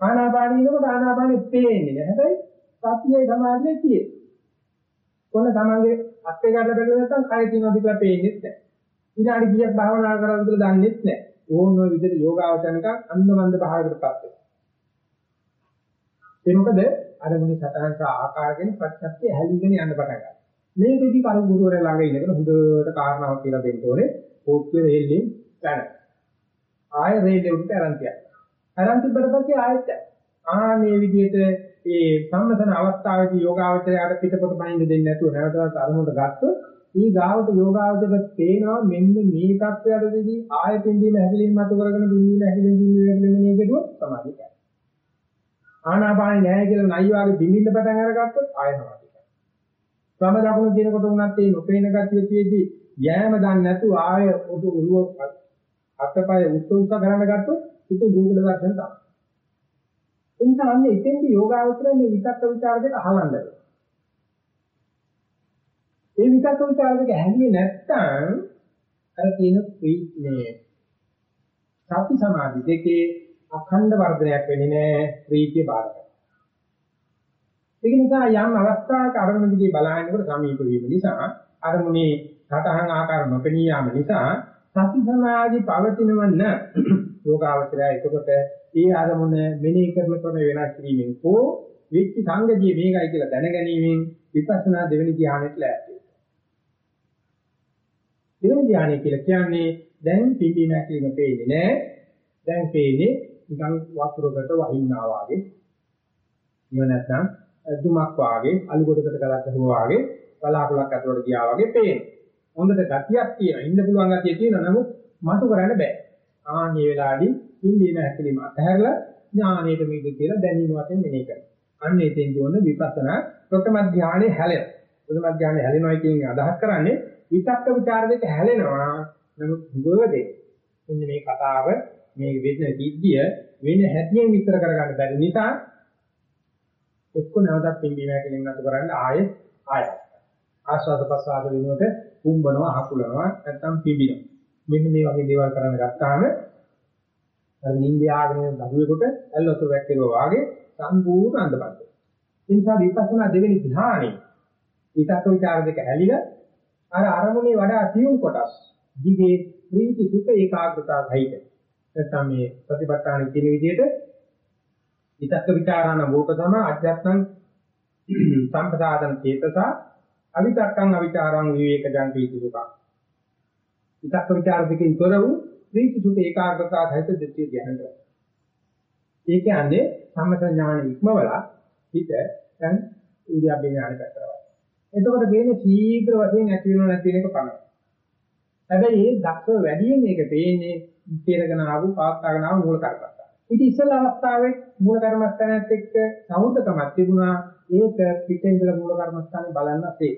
S1: ආනාපානිනකොට ආනාපානෙ පේන්නේ නැහැ. හැබැයි සතියේ සමාධියේ තියෙන්නේ. කොන්න තමන්ගේ අත්ේ ගන්න බැලුව නැත්නම් කය තියෙනවද කියලා පේන්නේ නැහැ. ඊළඟ කීයක් භාවනා කරනවද කියලා දන්නේ නැහැ. ඕන ඔය විදිහට යෝගාවචනක අන්දමන්ද භාවයකටපත් වෙනවා. ඒ මොකද අර මුනි සතහන් සහ ආකාරයෙන් ප්‍රත්‍යක්ෂය හැලිගෙන යන්න පටන් ගන්නවා. මේකෙදි කරු ගුරුවරයා ළඟ ඉඳගෙන හොඳට කාරණාවක් කියලා දෙන්න ඕනේ. පොත්වේ රේල්ලෙන් පැන. ආය රේල්ලේ උඩට අරන් තියන්න. අරන් තිබ්බට පස්සේ ආයෙත් ආ මේ විදිහට ඒ සම්මතන අවස්ථාවේදී යෝගාවචරයට පිටපොත බහින්න දෙන්නේ නැතුව නැවතත් අරමුණට ගත්තොත් ඊ ගාවට යෝගාවචරයට පේනවා මෙන්න මේ තත්ත්වයටදී ආයතින් දීම හැදලින් මතු කරගෙන බින්දීම හැදලින් බින්දීම හැදලින් මෙනේ කෙරුවොත් සමාධිය කරනවා. ආනාපානෙ නැහැ කියලා නයි වාගේ බින්දින්න පටන් අරගත්තොත් ආය සමාධිය කරනවා. වම දකුණ කියනකොට උනත් ඒ නොපේන ගතිය තියේදී යෑම දන්නේ නැතුව ආය ඔඩු ඔළුව අතපය උස්ස උස්ස කරන්න ගත්තොත් ඒක භූගල දර්ශන තමයි. එනිසා අන්න එතෙන්දී යෝගාවචරය මේ විතක්ක ਵਿਚාර දෙක අහලන්න. මේ විතක්ක ਵਿਚාර දෙක ඇහුවේ නැත්නම් අර කියන මේ සති සමාධි දෙකේ අඛණ්ඩ වර්ධනයක් වෙන්නේ නැහැ ප්‍රීතිය බාරගන්න. ඒක නිසා යම් අවස්ථාවක අරමුණ දිගේ බලහින්නකොට සමීප වීම නිසා අරමුණේ සටහන් ආකාර නොපෙනී යාම නිසා සති සමාධි පවතිනවන්න යෝගාවචරය එතකොට ඒ අරමුණ මෙනෙහි කරන ක්‍රම වෙනස් කිරීමෙන් හෝ විච්ච සංගතිය මේකයි කියලා දැනගැනීමෙන් විපස්සනා දෙවෙනි ධ්‍යානෙට ලෑස්ති වෙනවා. දෙවෙනි ධ්‍යානය කියලා කියන්නේ දැන් පිටි නැතිවම පේන්නේ නැහැ. දැන් පේන්නේ නිකන් වතුරකට වහින්නා වාගේ. එහෙම නැත්නම් දුමක් වාගේ අලු කොටකට ගලක් ගහුවා වාගේ බලාකුලක් ඇතුලට ගියා වගේ පේනවා. හොඳට ගතියක් තියෙනවා. ඉන්න පුළුවන් ගතිය තියෙනවා. නමුත් මතු කරන්න බෑ. ආන්නේ වෙලාවේදී ඉන්දියන හැකලිම අතහැරලා ඥානයට මේක කියලා දැනීම වශයෙන් මෙනෙහි කරනවා. අන්න එතෙන් දුවන විපස්සනා ප්‍රථම ධානයේ හැලෙන. ප්‍රථම ධානයේ හැලෙනවා කියන අදහස් කරන්නේ විතක්ක ਵਿਚාර දෙක හැලෙනවා. නමුත් හුඟවදේ මෙන්න මේ කතාව මේ වෙන සිද්ධිය වෙන හැටියෙන් විස්තර කරගන්න බැරි නිසා එක්ක නැවතත් පිම්බීම හැකලින් නතු කරන්න ආයෙත් ආයෙත් ආස්වාද ප්‍රසආද වෙනුවට කුම්බනවා හකුලනවා නැත්තම් පිඹිනවා. මෙන්න මේ වගේ දේවල් කරන්න ගත්තාම අර නින්දියාගෙන දහුවේකට ඇල්ලතර වැක්කේවා වගේ සම්පූර්ණ අන්දපත්. ඒ නිසා විපස්සනා දෙවෙනි ධ්‍යානෙ ඊටතෝ විචාර දෙක ඇලිලා අර අරමුණේ වඩා තියුම් කොටස් දිගේ ප්‍රීති සුඛ ඒකාග්‍රතාව සහිත නැත්නම් මේ ප්‍රතිපත්තාන කියන විදිහට විතක්ක විචාරාන වූප තම අධ්‍යාත්මං සම්පදාන චේතස අවිතක්කං අවිචාරං විවේක ජන්ති සුඛං විතක්ක ਵਿਚාර දෙකෙන් තොර වූ ප්‍රීති සුඛ ඒකාග්‍රතාව සහිත දෙතිය ධ්‍යාන කරා. ඒ කියන්නේ සම්මත ඥාන ඉක්මවලා හිත දැන් ඉන්දියාවේ ඥාන පැතරවා. එතකොට මේනේ ශීඝ්‍ර වශයෙන් ඇති වෙනව නැති වෙන එක පමණයි. හැබැයි මේ දක්ෂ වැඩියෙන් මේක පේන්නේ තේරගෙන ආපු පාස්තාගෙන ආපු මූල කර්මස්ථාන. ඉතින් ඉස්සෙල් අවස්ථාවේ මූල කර්මස්ථානයත් එක්ක සමුදකමක් තිබුණා ඒක පිටෙන් ඉඳලා මූල කර්මස්ථානේ බලන්නසේ.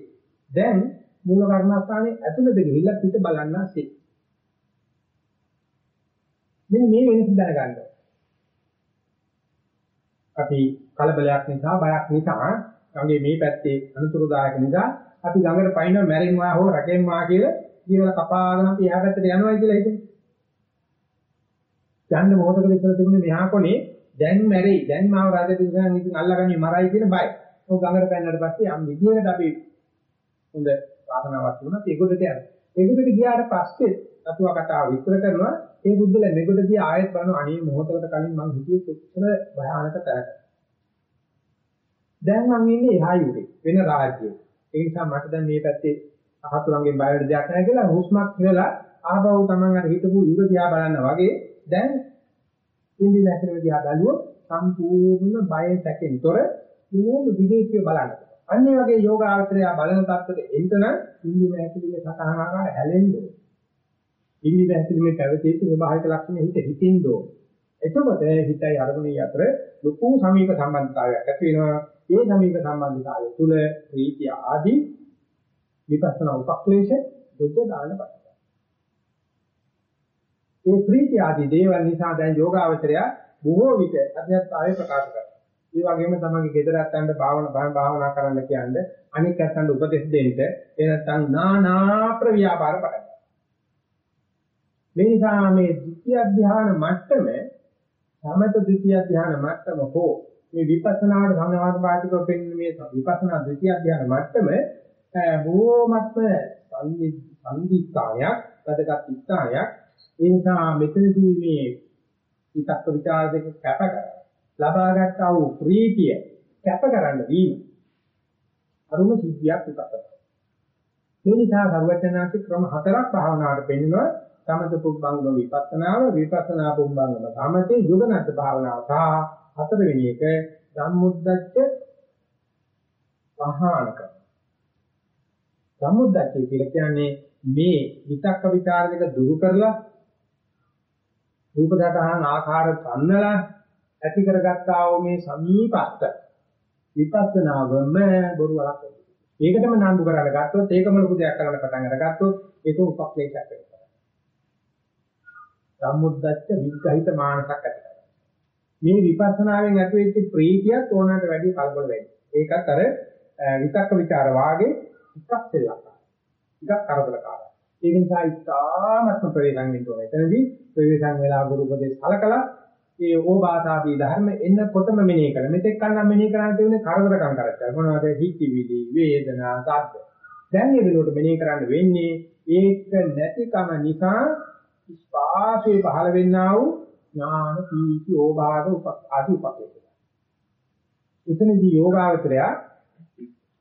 S1: දැන් මූල කර්මස්ථානේ ඇතුළට ගිහිල්ලා පිට බලන්නසේ. මෙන්න මේ වෙනස දැනගන්න. අපි කලබලයක් නිසා බයක් නිසා ගඟේ මේ පැත්තේ අනුතුරුදායක නිසා අපි ගඟට පයින්නවා මැරෙන්නවා හෝ රැකෙන්නවා කියලා ජීවල කපාගෙන අපි එහා පැත්තට යනවා කියලා හිතමු. යන්න මොහොතකට ඉස්සර තිබුණේ මෙහා කොනේ දැන් මැරෙයි දැන් මාව රජ දිනසන් ඉතින් අල්ලගන්නේ මරයි කියන බය. ඔය ගඟට පැනනට පස්සේ යම් විදියකට අපි හොඳ සාධනාවක් වුණා ඒකට යනවා. ඒකට ගියාට පස්සේ අතුවා කතාව විස්තර කරනවා ඒ බුද්ධල මෙගොඩ ගිය ආයෙත් බලන අනේ මොහොතකට කලින් මං හිතියේ කොච්චර භයානක තරක. දැන් මං ඉන්නේ එහා යුරේ වෙන රාජ්‍යයක. ඒ නිසා මට දැන් මේ පැත්තේ අහතුරුන්ගෙන් බය වෙන්න දෙයක් නැහැ කියලා හුස්මක් ඉවලා ආපහු Taman අර හිතපු යුර දිහා බලන්න වගේ දැන් ඉන්දි නැතිව දිහා බැලුවොත් සම්පූර්ණ බය සැකෙන්තොර ඕම විදේශිය බලන්න. අන්නේ වගේ යෝගාවචරය බලන තත්ත්වෙට එන්තන ඉන්දි නැතිව සතහන ආකාර හැලෙන්න ඕනේ. ඉන්දිය ඇතුළේ පැවතී ස්වභාවික ලක්ෂණ හිත හිතින්ද එතකොට හිතයි අරමුණේ අතර ලොකු සමීප සම්බන්ධතාවයක් ඇති වෙනවා ඒ සමීප සම්බන්ධතාවය තුළ ප්‍රීතිය ආදී විපස්සනා උපක්ලේශ දුක දාන පටන් ඒ ප්‍රීති ආදී දේවල් නිසා දැන් යෝගාවචරය බොහෝ විට අධ්‍යාත්මය ප්‍රකාශ කරනවා. ඒ වගේම තමන්ගේ ගෙදර ඇත්තන්ට භාවනා භාවනා කරන්න කියන්නේ අනික් ඇත්තන්ට උපදෙස් දෙන්න. ඒ නැත්නම් නානා ප්‍රව්‍යාපාර පටන් මේ නිසා මේ ද්විතිය ධ්‍යාන මට්ටම සමත ද්විතිය ධ්‍යාන මට්ටම හෝ මේ විපස්සනාවට සමාන පාටිකව පෙන්වන මේ විපස්සනා ද්විතිය ධ්‍යාන මට්ටම බොහෝමත්ම සංදිස්ථානයක් වැදගත් ස්ථානයක් ඒ නිසා මෙතනදී මේ විතක්ක ਵਿਚාර දෙක කැප කරලා ලබා ගන්නා වූ ප්‍රීතිය කැප කරන්න වීම. අරුම සිද්ධියක් විපස්සනා. මේ නිසා සර්වඥාන්ති ක්‍රම හතරක් භාවනාවට පෙන්වනවා සමත පුබ්බංගම විපස්සනාව විපස්සනා පුබ්බංගම සමතේ යුගනත් භාවනාව සහ හතරවෙනි එක සම්මුද්දච්ච පහානක සම්මුද්දච්ච කියලා කියන්නේ මේ විතක්ක ਵਿਚාර දෙක දුරු කරලා රූප දතහන් ආකාර ගන්නලා ඇති කරගත්තා වූ මේ සමීපස්ත විපස්සනාවම බොරු වලක් ඒකටම නම්බු කරගෙන ගත්තොත් ඒකම ලොකු දෙයක් කරන්න පටන් අරගත්තොත් ඒක උපක්ලේශයක් වෙනවා. සම්මුද්දච්ච විග්‍රහිත මානසක් ඇති කරගන්න. මේ විපස්සනාවෙන් ඇති වෙච්ච ප්‍රීතියත් ඕනකට වැඩි කලබල වෙයි. ඒකත් අර විතක්ක ਵਿਚාර වාගේ එකක් දෙලක්. එකක් කරදරකාරයි. ඒක නිසා ඉතාමත්ම ප්‍රවේශම් වෙන්න ඕනේ. එතනදී ප්‍රවේශම් වෙලා ගුරු උපදේශ කලකලා ඒ ඕබාසාදී ධර්ම එන්නකොටම මෙනෙහි කරන. මෙතෙක් කලින් මෙනෙහි කරන්න තියුනේ කරදරකම් කරච්චා. මොනවද? හිතිවිලි, වේදනා, සද්ද. දැන් මේ වෙනකොට මෙනෙහි කරන්න වෙන්නේ ඒක නැතිකම නිසා ස්පාසයේ පහළ වෙන්නා වූ ඥාන, පීති, ඕභාග, උප ආදී උපකේත. එතනදී යෝගාවචරය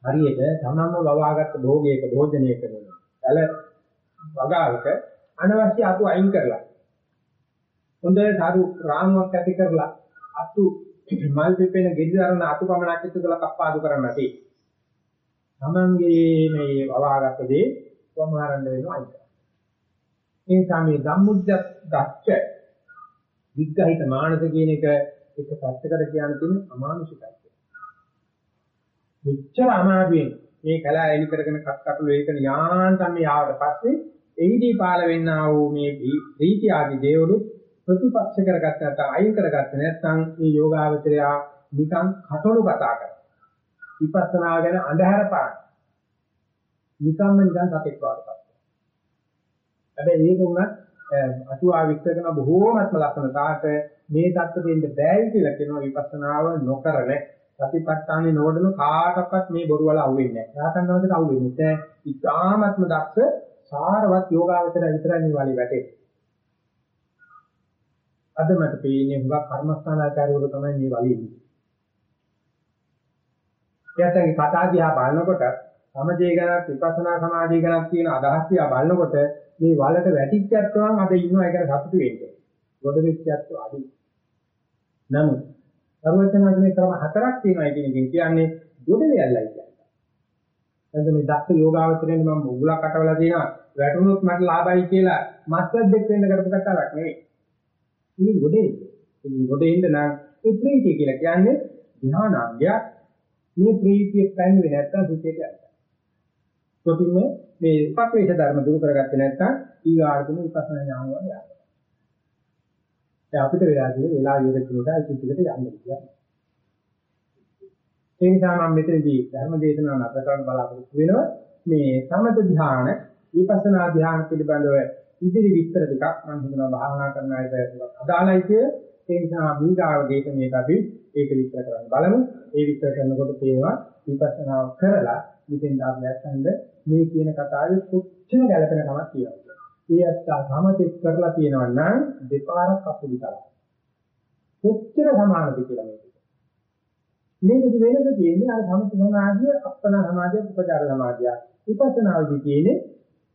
S1: හරියට තමන්ම වවාගත්ත භෝගයක භෝජනය කරනවා. එල වගාවක අනවශ්‍ය අතු අයින් කරලා හොඳ සාරු රාමුවක් ඇති කරලා අතු මල් පිපෙන ගෙඩි දරන අතු පමණක් එකතු කරලා කප්පාදු කරන්න නැති. තමන්ගේ මේ වවාගත දේ වමාරන්න වෙනවා අයිත. ඒ නිසා මේ ධම්මුද්ද දච්ච විග්‍රහිත මානස කියන එක එක පැත්තකට කියන්න තියෙන අමානුෂිකයි. මෙච්චර අමාරුවෙන් මේ කලා එලි කරගෙන කට්ටටු වේකන යාන්තම් මේ ආවට පස්සේ එහිදී පාල වෙන්නා වූ මේ ප්‍රීති ආදී දේවලුත් ප්‍රතිපක්ෂ කරගත්ත නැත්නම් අයින් කරගත්ත නැත්නම් මේ යෝගාවචරය නිකන් කටළු කතා කරනවා. විපස්සනා ගැන අඳුර පාන. නිකම්ම නිකන් සතෙක් වඩපත්. හැබැයි ඒක උනත් අතුවා විස්තර කරන බොහෝමත්ම ලක්ෂණ තාට මේ தත්ත්ව දෙන්න බෑයි කියලා කියනවා විපස්සනාව නොකරන සතිපට්ඨානේ නොවඩන කාටවත් මේ බොරු වල අහුවෙන්නේ නැහැ. රහතන් වහන්සේට අහුවෙන්නේ නැහැ. ඉතාමත්ම දක්ෂ සාරවත් යෝගාවචරය විතරයි මේ වලේ වැටෙන්නේ. අද මට පේන්නේ හුඟක් කර්මස්ථානාචාරවල තමයි මේ වලේ ඉන්නේ. එයාටගේ කතා දිහා බලනකොට සමජේ ගණක් විපස්සනා සමාධිය ගණක් කියන අදහස් දිහා බලනකොට මේ වලට වැටිච්චත් ගමන් අද ඉන්නවා ඒකට සතුටු වෙන්නේ. ගොඩ වෙච්චත් අඩුයි. නමුත් සර්වඥාන්සේ ක්‍රම හතරක් තියෙනවා කියන එකෙන් කියන්නේ ගොඩ වෙයල්ලයි කියන්නේ. එතන මේ දක්ෂ යෝගාවචරයෙන් මම උගලක් අටවලා තියෙනවා වැටුනොත් මට ලාභයි කියලා මස්සද්දෙක් වෙන්න කරපු කතාවක් නෙවෙයි. ඉතින් ගොඩේ ඉතින් ගොඩේ ඉන්න නම් ඒ ප්‍රීතිය කියලා කියන්නේ ධ්‍යානාංගයක් මේ ප්‍රීතිය පැන්නුවේ නැත්තම් සුඛයට යනවා. කොටින්ම මේ උපක්ලේශ ධර්ම දුරු කරගත්තේ නැත්තම් ඊගාර්ධම විපස්සනා ඥාන වල යනවා. දැන් අපිට වෙලා තියෙන වෙලා යොදකිනට ඒ චිත්තකට යන්න කියන්නේ. ඒ නිසා මම මෙතනදී ධර්ම දේශනාව නතර කරන්න බලාපොරොත්තු වෙනවා. මේ සමත ධ්‍යාන විපස්සනා ධ්‍යාන පිළිබඳව ඉදිරි විස්තර ටිකක් මම හිතනවා භාවනා කරන අයට අදාළයි කිය. ඒ නිසා මීගාව දේශනාවට අපි ඒක විස්තර කරන්න බලමු. ඒ විස්තර කරනකොට තේවා විපස්සනා කරලා මෙතෙන් ආපස්සෙන්ද මේ කියන කතාවේ කොච්චර ගැළපෙන කමක් කියනවා. ඒ අත්තා සමතෙක් කරලා තියෙනවා නම් දෙපාරක් අසුදි කරලා. කොච්චර සමානද කියලා මේක. මේකද වෙනද තියෙන්නේ අර සමත සමාධිය අප්පන සමාධිය උපචාර සමාධිය. විපස්සනාවේදී තියෙන්නේ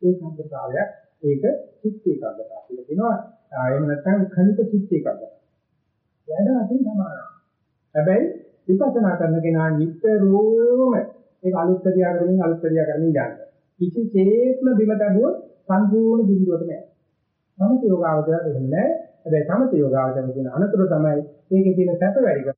S1: ඒ සම්ප්‍රදායක් ඒක චිත්ත ඒකාග්‍රතාව කියලා කියනවා. එහෙම නැත්නම් khනික චිත්ත ඒකාග්‍රතාව. වැඩ අතින් සමානයි. හැබැයි විපස්සනා කරන කෙනා නිතරම ඒක අලුත් ක්‍රියා කරමින් අලුත් ක්‍රියා කරමින් යනවා. කිසිසේත්ම බිම දඩුවොත් සම්පූර්ණ බිඳුවටම යනවා. සමත යෝගාවචරය දෙන්නේ නැහැ. හැබැයි සමත යෝගාවචරය කියන අනතුරු තමයි ඒකේ තියෙන සැප වැඩි